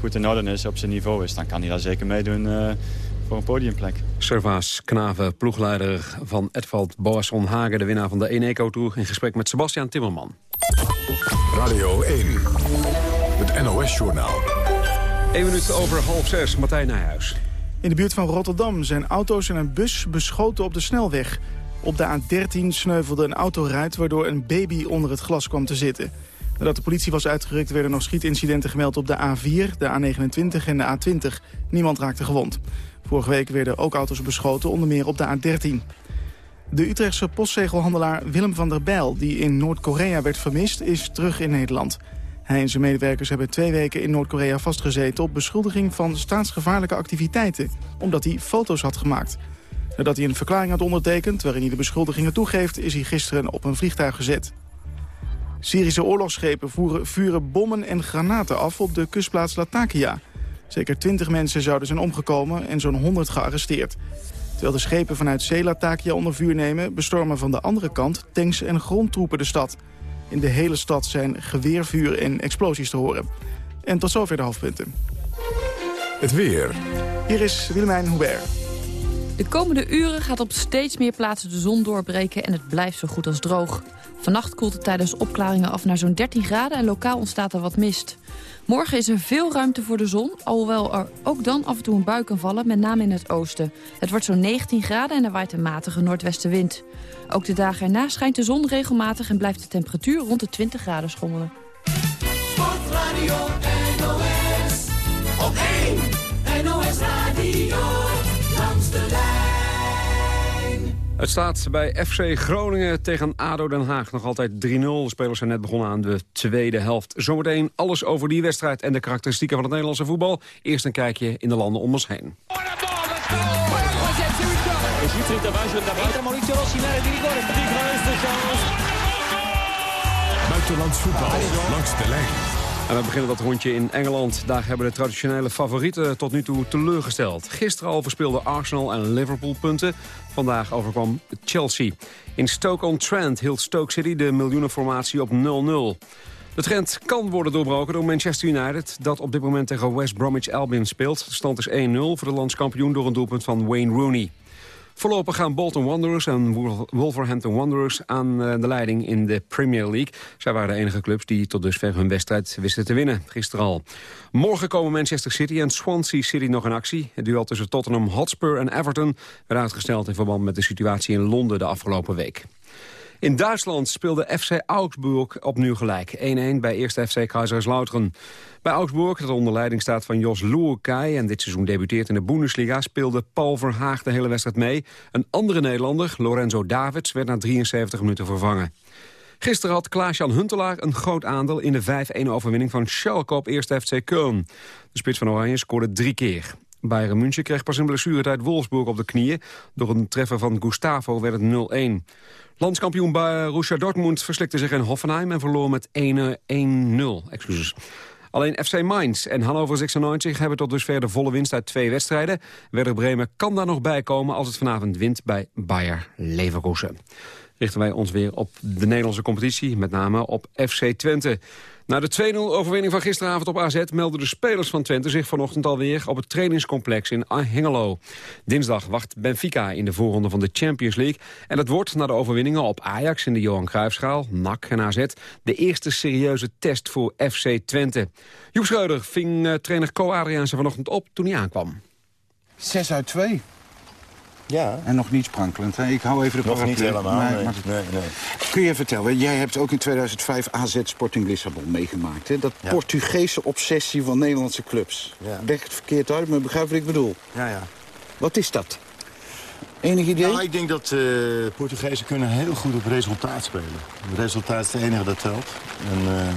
goed in orde is, op zijn niveau is, dan kan hij daar zeker meedoen voor een podiumplek. Servaas Knaven, ploegleider van Edvald Boasson Hagen... de winnaar van de Eneco Tour, in gesprek met Sebastian Timmerman. Radio 1, het NOS-journaal. 1 minuut over half zes, Martijn Nijhuis. In de buurt van Rotterdam zijn auto's en een bus beschoten op de snelweg. Op de A13 sneuvelde een autoruit waardoor een baby onder het glas kwam te zitten. Nadat de politie was uitgerukt werden nog schietincidenten gemeld op de A4, de A29 en de A20. Niemand raakte gewond. Vorige week werden ook auto's beschoten, onder meer op de A13. De Utrechtse postzegelhandelaar Willem van der Bijl, die in Noord-Korea werd vermist, is terug in Nederland. Hij en zijn medewerkers hebben twee weken in Noord-Korea vastgezeten... op beschuldiging van staatsgevaarlijke activiteiten, omdat hij foto's had gemaakt. Nadat hij een verklaring had ondertekend waarin hij de beschuldigingen toegeeft... is hij gisteren op een vliegtuig gezet. Syrische oorlogsschepen voeren, vuren bommen en granaten af op de kustplaats Latakia. Zeker 20 mensen zouden zijn omgekomen en zo'n 100 gearresteerd. Terwijl de schepen vanuit zee Latakia onder vuur nemen... bestormen van de andere kant tanks en grondtroepen de stad. In de hele stad zijn geweervuur en explosies te horen. En tot zover de hoofdpunten. Het weer. Hier is Willemijn Hubert. De komende uren gaat op steeds meer plaatsen de zon doorbreken... en het blijft zo goed als droog. Vannacht koelt het tijdens opklaringen af naar zo'n 13 graden... en lokaal ontstaat er wat mist. Morgen is er veel ruimte voor de zon, alhoewel er ook dan af en toe een bui kan vallen, met name in het oosten. Het wordt zo'n 19 graden en er waait een matige noordwestenwind. Ook de dagen erna schijnt de zon regelmatig en blijft de temperatuur rond de 20 graden schommelen. Sportradio NOS, op 1 NOS Radio, de. Het staat bij FC Groningen tegen ADO Den Haag nog altijd 3-0. De spelers zijn net begonnen aan de tweede helft. Zometeen alles over die wedstrijd en de karakteristieken van het Nederlandse voetbal. Eerst een kijkje in de landen om ons heen. Buitenlands voetbal langs de lijn. En we beginnen dat rondje in Engeland. Daar hebben de traditionele favorieten tot nu toe teleurgesteld. Gisteren al verspeelden Arsenal en Liverpool punten. Vandaag overkwam Chelsea. In Stoke-on-Trent hield Stoke City de miljoenenformatie op 0-0. De trend kan worden doorbroken door Manchester United... dat op dit moment tegen West Bromwich Albion speelt. De stand is 1-0 voor de landskampioen door een doelpunt van Wayne Rooney. Voorlopig gaan Bolton Wanderers en Wolverhampton Wanderers aan eh, de leiding in de Premier League. Zij waren de enige clubs die tot dusver hun wedstrijd wisten te winnen, gisteren al. Morgen komen Manchester City en Swansea City nog in actie. Het duel tussen Tottenham Hotspur en Everton werd uitgesteld in verband met de situatie in Londen de afgelopen week. In Duitsland speelde FC Augsburg opnieuw gelijk. 1-1 bij eerste FC Kaiserslautern. Bij Augsburg, dat onder leiding staat van Jos Luukai... en dit seizoen debuteert in de Bundesliga... speelde Paul Verhaag de hele wedstrijd mee. Een andere Nederlander, Lorenzo Davids, werd na 73 minuten vervangen. Gisteren had Klaas-Jan Huntelaar een groot aandeel in de 5-1-overwinning van Schalke op eerste FC Köln. De spits van Oranje scoorde drie keer. Bayern München kreeg pas een blessuretijd Wolfsburg op de knieën. Door een treffer van Gustavo werd het 0-1. Landskampioen Borussia Dortmund verslikte zich in Hoffenheim... en verloor met 1-0. Excuses. Alleen FC Mainz en Hannover 96 hebben tot dusver de volle winst uit twee wedstrijden. Werder Bremen kan daar nog bij komen als het vanavond wint bij Bayer Leverkusen. Richten wij ons weer op de Nederlandse competitie, met name op FC Twente. Na de 2-0 overwinning van gisteravond op AZ melden de spelers van Twente zich vanochtend alweer op het trainingscomplex in Hengelo. Dinsdag wacht Benfica in de voorronde van de Champions League. En dat wordt na de overwinningen op Ajax in de Johan Cruijffschaal, NAC en AZ de eerste serieuze test voor FC Twente. Joep Schreuder ving uh, trainer Co Adriaanse vanochtend op toen hij aankwam. 6 uit 2. Ja. En nog niet sprankelend. Hè? Ik hou even de Nog niet helemaal, nee. nee, nee, Kun je vertellen, jij hebt ook in 2005 AZ Sporting Lissabon meegemaakt. Hè? Dat Portugese obsessie van Nederlandse clubs. Ja. Het verkeerd uit, maar begrijp wat ik bedoel. Ja, ja. Wat is dat? Enig idee? Nou, ik denk dat uh, Portugezen kunnen heel goed op resultaat spelen. Het resultaat is het enige dat telt. En uh,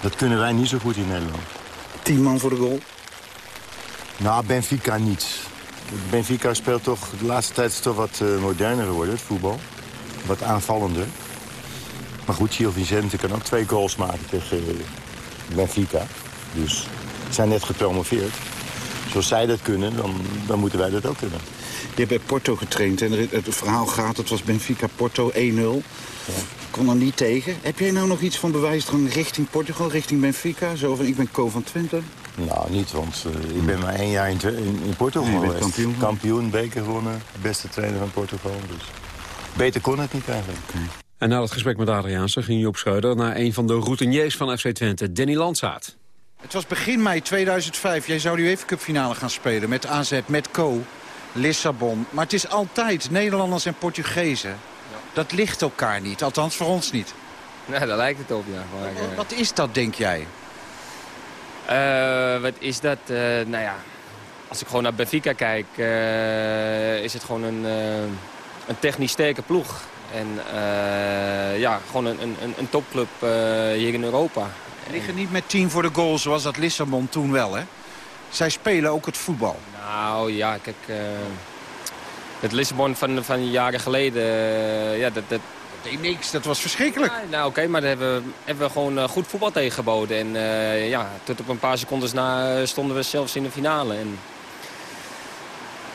dat kunnen wij niet zo goed in Nederland. Tien man voor de goal? Nou, Benfica niet. Benfica speelt toch, de laatste tijd is toch wat uh, moderner geworden, het voetbal. Wat aanvallender. Maar goed, Gil Vicente kan ook twee goals maken tegen uh, Benfica. Dus ze zijn net gepromoveerd. Zoals zij dat kunnen, dan, dan moeten wij dat ook kunnen. Je hebt bij Porto getraind en het verhaal gaat, het was Benfica-Porto 1-0. Kon er niet tegen. Heb jij nou nog iets van bewijsdrang richting Portugal, richting Benfica? Zo van, ik ben Co van Twente. Nou, niet, want uh, ik ben maar één jaar in, in, in Portugal geweest. kampioen. Kampioen, beker gewonnen, beste trainer van Portugal. Dus beter kon het niet eigenlijk. En na het gesprek met Adriaanse ging Job Schreuder... naar een van de routiniers van FC Twente, Danny Landsaat. Het was begin mei 2005. Jij zou de UEFA Cup finale gaan spelen met AZ, met Co, Lissabon. Maar het is altijd Nederlanders en Portugezen. Dat ligt elkaar niet, althans voor ons niet. Nee, daar lijkt het op, ja. Maar, eh, Wat is dat, denk jij? Eh, wat is dat? Eh, nou ja, als ik gewoon naar Benfica kijk, eh, is het gewoon een, een technisch sterke ploeg. En ja, gewoon een, een, een- topclub hier in Europa. Liggen niet met 10 voor de goal zoals dat Lissabon toen wel, hè? Zij spelen ook het voetbal. Nou ja, kijk, het Lissabon van, van jaren geleden, ja, dat, dat, deed niks, dat was verschrikkelijk. nou oké, maar daar hebben, we- hebben we gewoon eh, goed voetbal tegengeboden. En eh, ja, tot op een paar secondes na eh, stonden we zelfs in de finale. En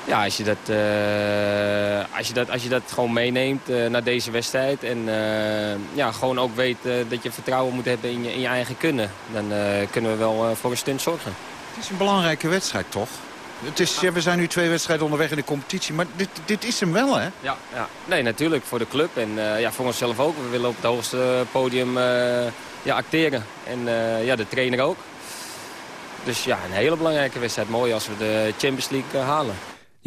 ja, als je dat, eh, als je dat, als je dat gewoon meeneemt eh, naar deze wedstrijd... en eh, ja, gewoon ook weet eh, dat je vertrouwen moet hebben in je, in je eigen kunnen... dan eh, kunnen we wel voor een stunt zorgen. Het is een belangrijke wedstrijd, toch? Het is, we zijn nu twee wedstrijden onderweg in de competitie, maar dit, dit is hem wel, hè? Ja, ja. Nee, natuurlijk voor de club en eh, ja, voor onszelf ook. We willen op het hoogste podium eh, ja, acteren. En eh, ja, de trainer ook. Dus ja, een hele belangrijke wedstrijd. Mooi als we de Champions League halen.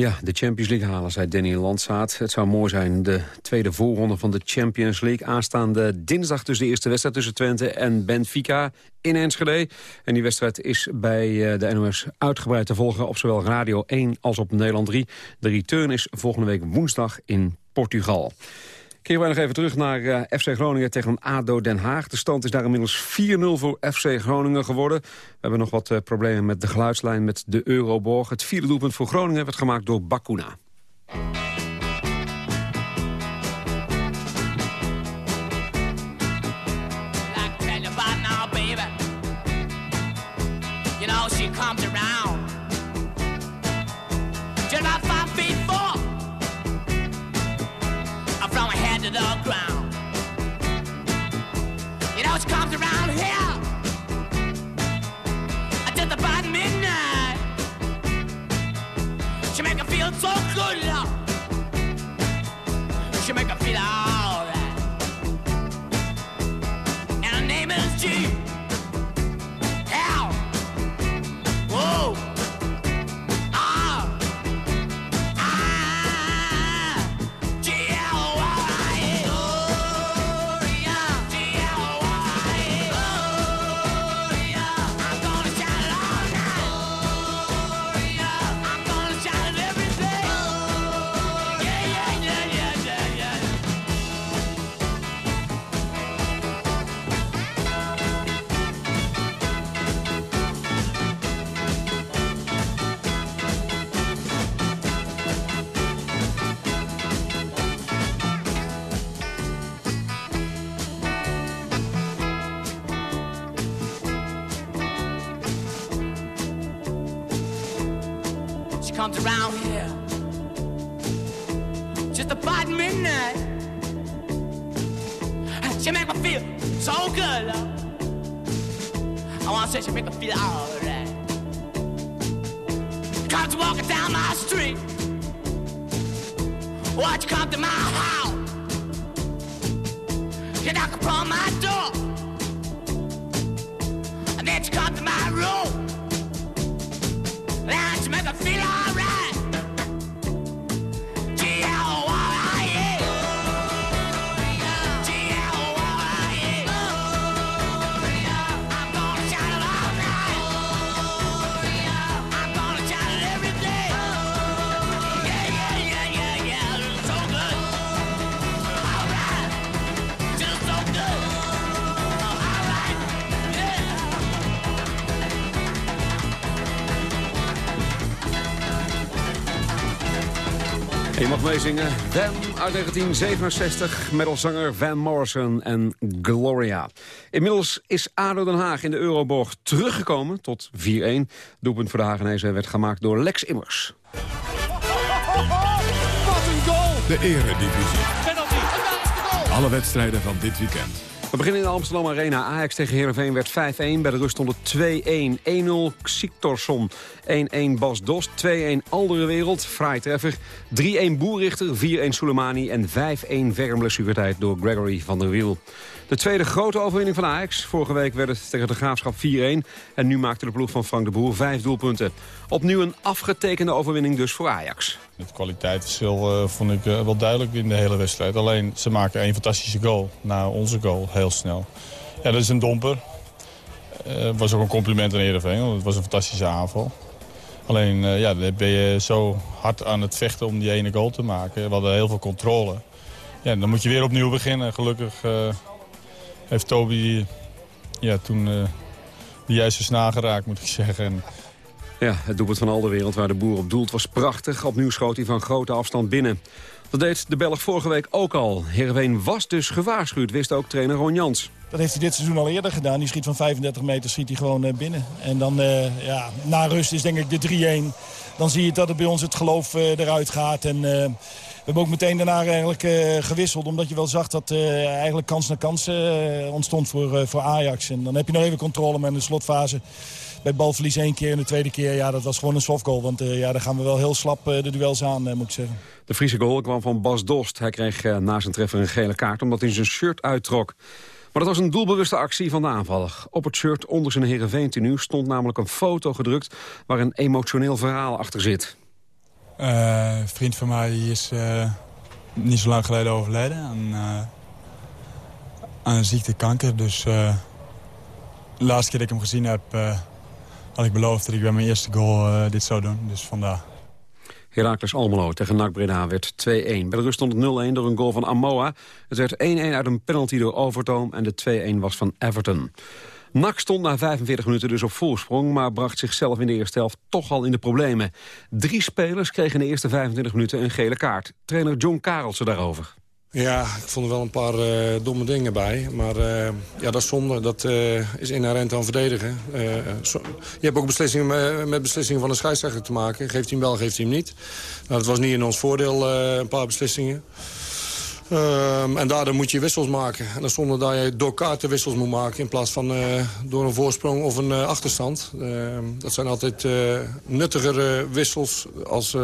Ja, de Champions League halen, zei Danny Landsaat. Het zou mooi zijn, de tweede voorronde van de Champions League. Aanstaande dinsdag dus de eerste wedstrijd tussen Twente en Benfica in Enschede. En die wedstrijd is bij eh, de NOS uitgebreid te volgen op zowel Radio 1 als op Nederland 3. De return is volgende week woensdag in Portugal. Keren wij nog even terug naar eh, FC Groningen tegen ADO Den Haag. De stand is daar inmiddels 4-0 voor FC Groningen geworden. We hebben nog wat eh, problemen met de geluidslijn met de Euroborg. Het vierde doelpunt voor Groningen werd gemaakt door Bakuna. She make me feel so good. I wanna say she make me feel alright. Comes walking down my street. Watch you come to my house. You knock upon my door. And then you come to my room. And you make me feel alright. Meezingen. Van uit 1967, metalzanger Van Morrison en Gloria. Inmiddels is ADO Den Haag in de Euroborg teruggekomen tot 4-1. Doelpunt voor de Hagenezen werd gemaakt door Lex Immers. Wat een goal! De eredivisie. Alle wedstrijden van dit weekend. We beginnen in de Amsterdam Arena. Ajax tegen Heerenveen werd 5-1. Bij de rust stond het 2-1. 1-0 Siktorsson. 1-1 Bas Dost. 2-1 Aldere Wereld. Fraai treffer. 3-1 Boerrichter. 4-1 Soleimani. En 5-1 verre door Gregory van der Wiel. De tweede grote overwinning van Ajax. Vorige week werd het tegen de Graafschap 4-1. En nu maakte de ploeg van Frank de Boer vijf doelpunten. Opnieuw een afgetekende overwinning dus voor Ajax. Het kwaliteitsverschil eh, vond ik eh, wel duidelijk in de hele wedstrijd. Alleen ze maken een fantastische goal na onze goal heel snel. Ja, dat is een domper. Het was ook een compliment aan Heerenveen, want het was een fantastische aanval. Alleen eh, ja, ben je zo hard aan het vechten om die ene goal te maken. We hadden heel veel controle. Ja, dan moet je weer opnieuw beginnen. Gelukkig eh, heeft Toby ja, toen eh, de juiste snaar geraakt, moet ik zeggen. En, Ja, het doelpunt van Alderwereld waar de boer op doelt was prachtig. Opnieuw schoot hij van grote afstand binnen. Dat deed de Belg vorige week ook al. Heerenveen was dus gewaarschuwd, wist ook trainer Ron Jans. Dat heeft hij dit seizoen al eerder gedaan. Die schiet van 35 meter schiet hij gewoon eh, binnen. En dan, eh, ja, na rust is denk ik de 3-1. Dan zie je dat het bij ons het geloof eh, eruit gaat. En eh, hebben ook meteen daarna eigenlijk eh, gewisseld. Omdat je wel zag dat eh, eigenlijk kans na kans eh, ontstond voor, voor Ajax. En dan heb je nog even controle, in de slotfase... Bij balverlies één keer en de tweede keer, ja, dat was gewoon een softgoal. Want eh, ja, daar gaan we wel heel slap de duels aan, moet ik zeggen. De Friese goal kwam van Bas Dost. Hij kreeg na zijn treffer een gele kaart omdat hij zijn shirt uittrok. Maar dat was een doelbewuste actie van de aanvaller. Op het shirt onder zijn Heerenveen-tenue stond namelijk een foto gedrukt... waar een emotioneel verhaal achter zit. Eh, een vriend van mij is eh, niet zo lang geleden overleden aan, eh, aan een ziekte kanker. Dus eh, de laatste keer dat ik hem gezien heb, eh, had ik beloofd dat ik bij mijn eerste goal eh, dit zou doen. Dus vandaar. Heracles Almelo tegen NAC Breda werd 2-1. Bij de rust stond het 0-1 door een goal van Amoa. Het werd 1-1 uit een penalty door Overtoom en de 2-1 was van Everton. NAC stond na 45 minuten dus op voorsprong... maar bracht zichzelf in de eerste helft toch al in de problemen. Drie spelers kregen in de eerste 25 minuten een gele kaart. Trainer John Karelsen daarover. Ja, ik vond er wel een paar eh, domme dingen bij. Maar eh, ja, dat is zonde. Dat eh, is inherent aan verdedigen. Je hebt ook beslissingen met, beslissingen van de scheidsrechter te maken. Geeft hij hem wel, geeft hij hem niet. Nou, dat was niet in ons voordeel, een paar beslissingen. Ehm, en daardoor moet je wissels maken. En dat is zonde dat je door kaarten wissels moet maken... in plaats van eh, door een voorsprong of een eh, achterstand. Ehm, dat zijn altijd uh, nuttigere wissels als,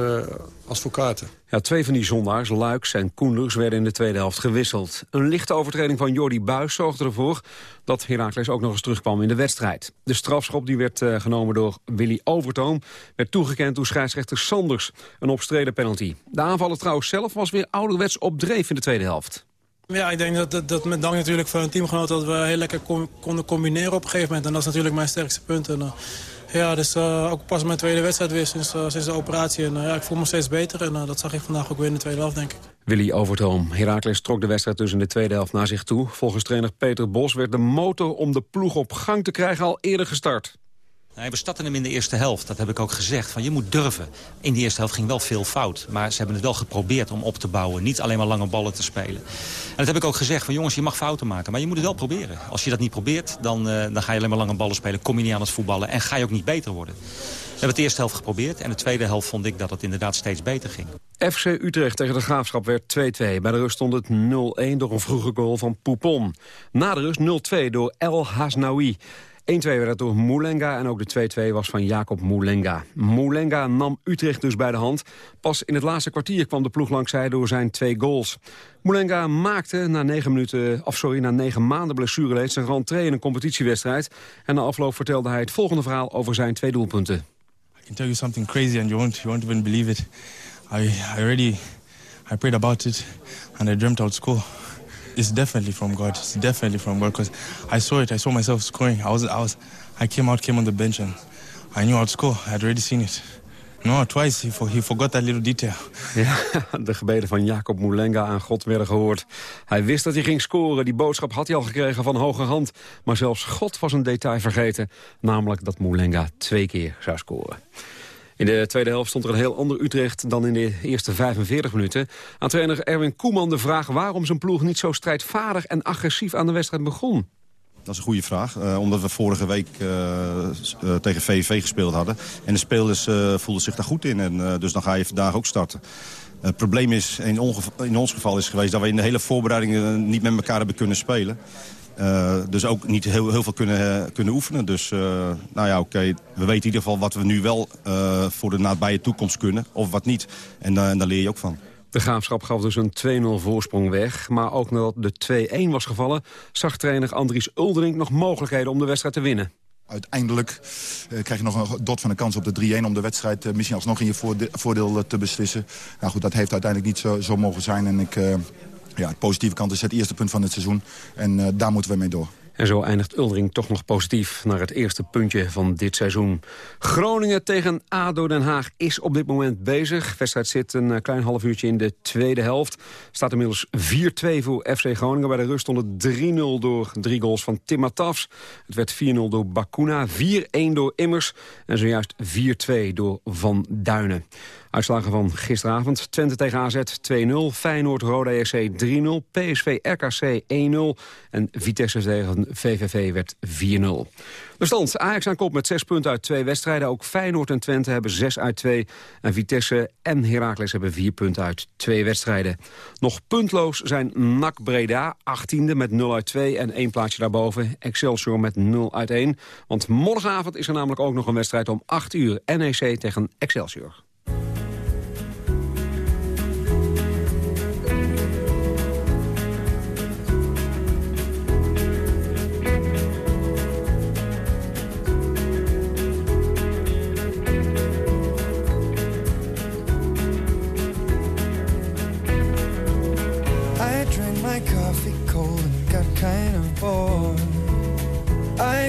als voor kaarten. Ja, twee van die zondaars, Luiks en Koenders, werden in de tweede helft gewisseld. Een lichte overtreding van Jordi Buis zorgde ervoor dat Heracles ook nog eens terugkwam in de wedstrijd. De strafschop die werd uh, genomen door Willy Overtoom werd toegekend door scheidsrechter Sanders. Een opstreden penalty. De aanvaller trouwens zelf was weer ouderwets op dreef in de tweede helft. Ja, ik denk dat, dat, met dank natuurlijk van een teamgenoot dat we heel lekker kon, konden combineren op een gegeven moment. En dat is natuurlijk mijn sterkste punt. En, uh, ja, dus uh, ook pas mijn tweede wedstrijd weer sinds, uh, sinds de operatie. En ja, ik voel me steeds beter en dat zag ik vandaag ook weer in de tweede helft, denk ik. Willy Overtoom. Heracles trok de wedstrijd dus in de tweede helft naar zich toe. Volgens trainer Peter Bos werd de motor om de ploeg op gang te krijgen al eerder gestart. We starten hem in de eerste helft. Dat heb ik ook gezegd. Van, je moet durven. In die eerste helft ging wel veel fout. Maar ze hebben het wel geprobeerd om op te bouwen. Niet alleen maar lange ballen te spelen. En dat heb ik ook gezegd. Van, jongens, je mag fouten maken. Maar je moet het wel proberen. Als je dat niet probeert, dan, uh, dan ga je alleen maar lange ballen spelen. Kom je niet aan het voetballen. En ga je ook niet beter worden. We hebben het de eerste helft geprobeerd. En de tweede helft vond ik dat het inderdaad steeds beter ging. FC Utrecht tegen de Graafschap werd 2-2. Bij de rust stond het 0-1 door een vroege goal van Poupon. Na de rust 0-2 door El Hasnaoui. 1-2 werd door Moulenga en ook de 2-2 was van Jacob Moulenga. Moulenga nam Utrecht dus bij de hand. Pas in het laatste kwartier kwam de ploeg langzij door zijn twee goals. Moulenga maakte na negen, minuten, of sorry, na negen maanden blessureleed zijn rentree in een competitiewedstrijd. En na afloop vertelde hij het volgende verhaal over zijn twee doelpunten. I can tell you something crazy and you won't, you won't even believe it. I, I already I prayed about it and I dreamt I would score. It's definitely from God. It's definitely from God because I saw it. I saw myself scoring. I was, I was, I came out, came on the bench, and I knew I'd score. I had already seen it. No, twice he, for, he forgot that little detail. Ja, de gebeden van Jacob Moulenga aan God werden gehoord. Hij wist dat hij ging scoren. Die boodschap had hij al gekregen van hoge hand. Maar zelfs God was een detail vergeten. Namelijk dat Moulenga twee keer zou scoren. In de tweede helft stond er een heel ander Utrecht dan in de eerste 45 minuten. Aan trainer Erwin Koeman de vraag waarom zijn ploeg niet zo strijdvaardig en agressief aan de wedstrijd begon. Dat is een goede vraag. Eh, omdat we vorige week eh, eh, tegen VVV gespeeld hadden. En de spelers voelden zich daar goed in. En, dus dan ga je vandaag ook starten. het probleem is, in, in ons geval is geweest... dat we in de hele voorbereiding niet met elkaar hebben kunnen spelen. Eh, dus ook niet heel, heel veel kunnen, kunnen oefenen. Dus eh, nou ja, oké. We weten in ieder geval wat we nu wel eh, voor de nabije toekomst kunnen. Of wat niet. En, daar- en daar leer je ook van. De Graafschap gaf dus een 2-0 voorsprong weg. Maar ook nadat de 2-1 was gevallen... zag trainer Andries Uldering nog mogelijkheden om de wedstrijd te winnen. Uiteindelijk eh, krijg je nog een dot van de kans op de 3-1... om de wedstrijd eh, misschien alsnog in je voorde- voordeel te beslissen. Nou goed, dat heeft uiteindelijk niet zo, zo mogen zijn. En ik, eh, ja, de positieve kant is het eerste punt van het seizoen. En eh, daar moeten we mee door. En zo eindigt Uldering toch nog positief naar het eerste puntje van dit seizoen. Groningen tegen ADO Den Haag is op dit moment bezig. De wedstrijd zit een eh, klein half uurtje in de tweede helft. Staat inmiddels 4-2 voor FC Groningen. Bij de rust stond het 3-0 door drie goals van Tim Matafs. Het werd 4-0 door Bakuna, 4-1 door Immers en zojuist 4-2 door Van Duinen. Uitslagen van gisteravond. Twente tegen AZ 2-0. Feyenoord Roda EC 3-0. PSV RKC 1-0. En Vitesse tegen VVV werd 4-0. De stand. Ajax aan kop met 6 punten uit twee wedstrijden. Ook Feyenoord en Twente hebben 6 uit 2. En Vitesse en Heracles hebben 4 punten uit twee wedstrijden. Nog puntloos zijn NAC Breda, 18e met 0 uit 2. En één plaatsje daarboven. Excelsior met 0 uit 1. Want morgenavond is er namelijk ook nog een wedstrijd om 8 uur. NEC tegen Excelsior.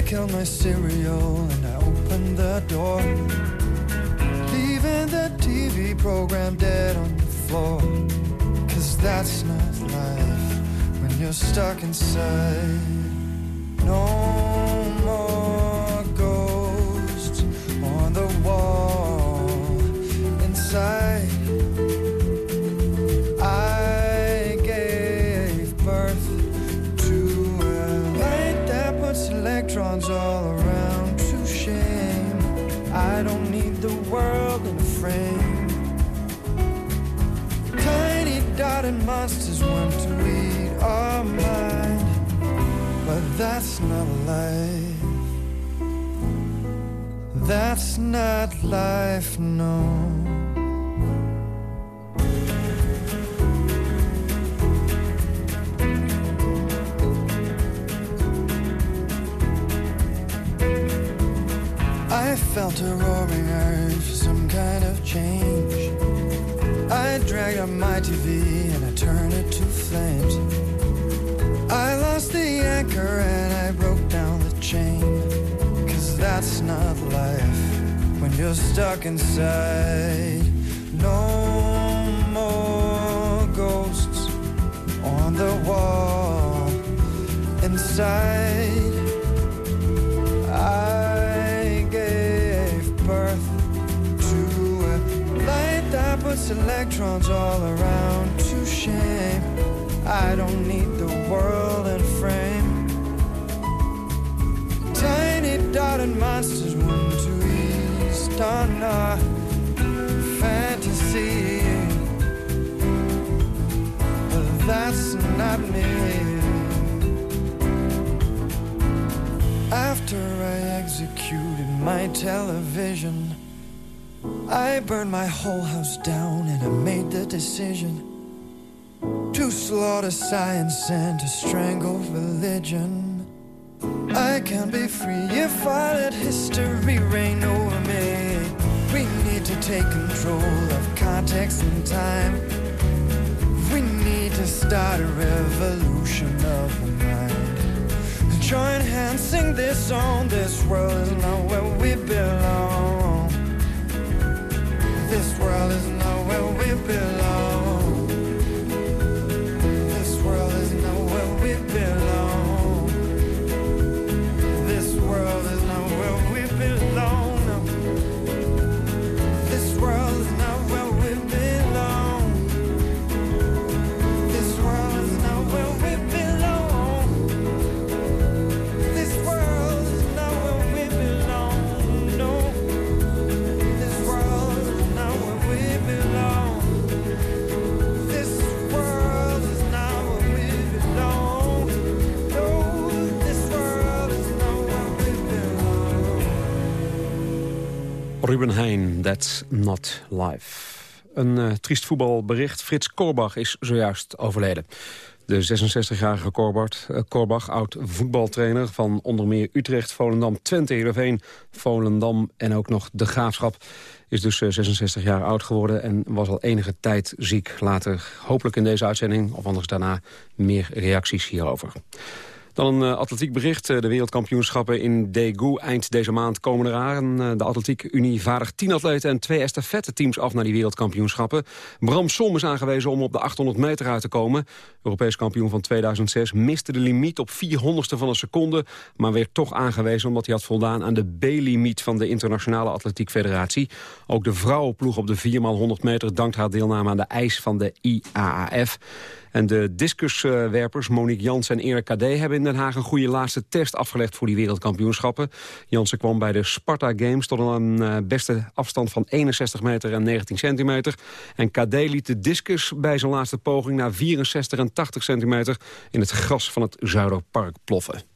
I killed my cereal and I open the door. Leaving the TV program dead on the floor. Cause that's not life when you're stuck inside. No that's not life. That's not life, no. I felt a roaring urge for some kind of change. I dragged up my TV and I turned it to flames. Lost the anchor and I broke down the chain. Cause that's not life when you're stuck inside. No more ghosts on the wall inside. I gave birth to a light that puts electrons all around to shame. I don't need the world Dotted monsters want to east on our fantasy. But that's not me. After I executed my television, I burned my whole house down and I made the decision to slaughter science and to strangle religion. I can be free if I let history reign over me. We need to take control of context and time. We need to start a revolution of the mind. Join hands, sing this song. This world is not where we belong. This world is not where we belong. Ruben Heijn, That's Not Life. Een eh, triest voetbalbericht. Frits Korbach is zojuist overleden. De 66-jarige Korbach, eh, Korbach, oud voetbaltrainer van onder meer Utrecht, Volendam, Twente, Heerenveen, Volendam en ook nog de Graafschap, is dus eh, 66 jaar oud geworden en was al enige tijd ziek. Later hopelijk in deze uitzending, of anders daarna, meer reacties hierover. Dan een uh, atletiek bericht. Uh, de wereldkampioenschappen in Daegu eind deze maand komen eraan. Uh, de Atletiek Unie vaardigt 10 atleten en twee estafette teams af naar die wereldkampioenschappen. Bram Som is aangewezen om op de 800 meter uit te komen. Europees kampioen van 2006 miste de limiet op 400ste van een seconde... maar werd toch aangewezen omdat hij had voldaan aan de B-limiet van de Internationale Atletiek Federatie. Ook de vrouwenploeg op de 4x100 meter dankt haar deelname aan de eis van de IAAF. En de discuswerpers Monique Jans en Erik Kadé hebben in Den Haag een goede laatste test afgelegd voor die wereldkampioenschappen. Jansen kwam bij de Sparta Games tot een uh, beste afstand van 61 meter en 19 centimeter. En Kadé liet de discus bij zijn laatste poging naar 64 en 80 centimeter in het gras van het Zuiderpark ploffen.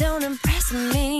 Don't impress me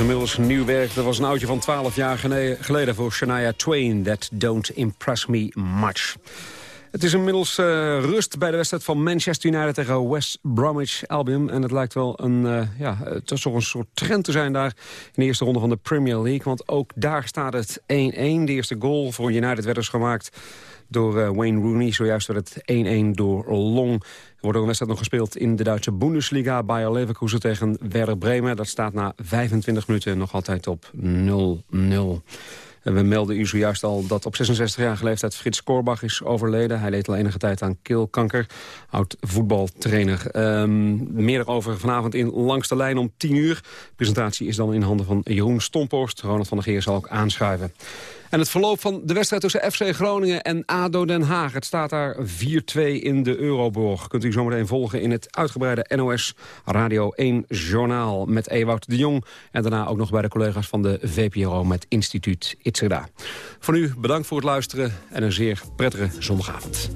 Inmiddels nieuw werk. Dat was een oudje van 12 jaar geleden voor Shania Twain. That don't impress me much. Het is inmiddels eh, rust bij de wedstrijd van Manchester United tegen West Bromwich Albion. En het lijkt wel een, eh, ja, het is toch een soort trend te zijn daar in de eerste ronde van de Premier League. Want ook daar staat het 1-1. De eerste goal voor United werd dus gemaakt door eh, Wayne Rooney. Zojuist werd het 1-1 door Long. Er wordt ook een wedstrijd nog gespeeld in de Duitse Bundesliga. Bayer Leverkusen tegen Werder Bremen. Dat staat na 25 minuten nog altijd op 0-0. En we melden u zojuist al dat op 66-jarige leeftijd Frits Korbach is overleden. Hij leed al enige tijd aan keelkanker. Oud voetbaltrainer. Ehm, meer over vanavond in Langs de Lijn om 10 uur. De presentatie is dan in handen van Jeroen Stomporst. Ronald van der Geer zal ook aanschuiven. En het verloop van de wedstrijd tussen FC Groningen en ADO Den Haag. Het staat daar 4-2 in de Euroborg. Kunt u zometeen volgen in het uitgebreide NOS Radio 1 Journaal... met Ewout de Jong en daarna ook nog bij de collega's van de VPRO... met instituut Itzerda. Voor nu bedankt voor het luisteren en een zeer prettige zondagavond.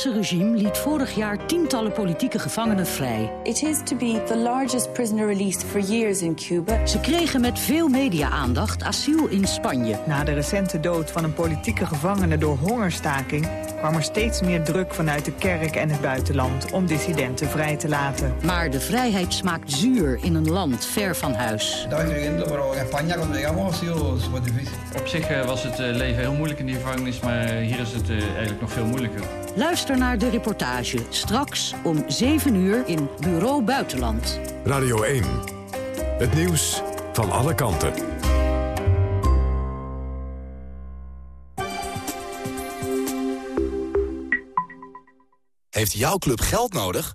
Het regime liet vorig jaar tientallen politieke gevangenen vrij. It is to be the largest prisoner released for years in Cuba. Ze kregen met veel media-aandacht asiel in Spanje. Na de recente dood van een politieke gevangene door hongerstaking... kwam er steeds meer druk vanuit de kerk en het buitenland om dissidenten vrij te laten. Maar de vrijheid smaakt zuur in een land ver van huis. Op zich eh, was het eh, leven heel moeilijk in die gevangenis, maar eh, hier is het eh, eigenlijk nog veel moeilijker. Luister naar de reportage straks om 7 uur in Bureau Buitenland. Radio 1. Het nieuws van alle kanten. Heeft jouw club geld nodig?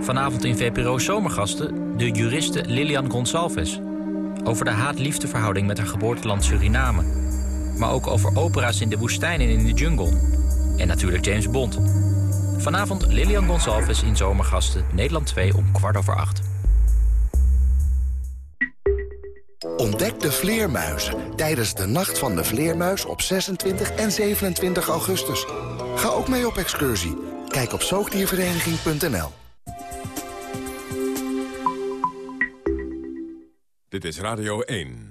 Vanavond in VPRO Zomergasten de juriste Lilian Gonsalves. Over de haat-liefdeverhouding met haar geboorteland Suriname. Maar ook over opera's in de woestijn en in de jungle. En natuurlijk James Bond. Vanavond Lilian Gonsalves in Zomergasten, Nederland 2 om kwart over acht. Ontdek de vleermuizen tijdens de Nacht van de Vleermuis op 26 en 27 augustus. Ga ook mee op excursie. Kijk op zoogdiervereniging.nl. Dit is Radio 1.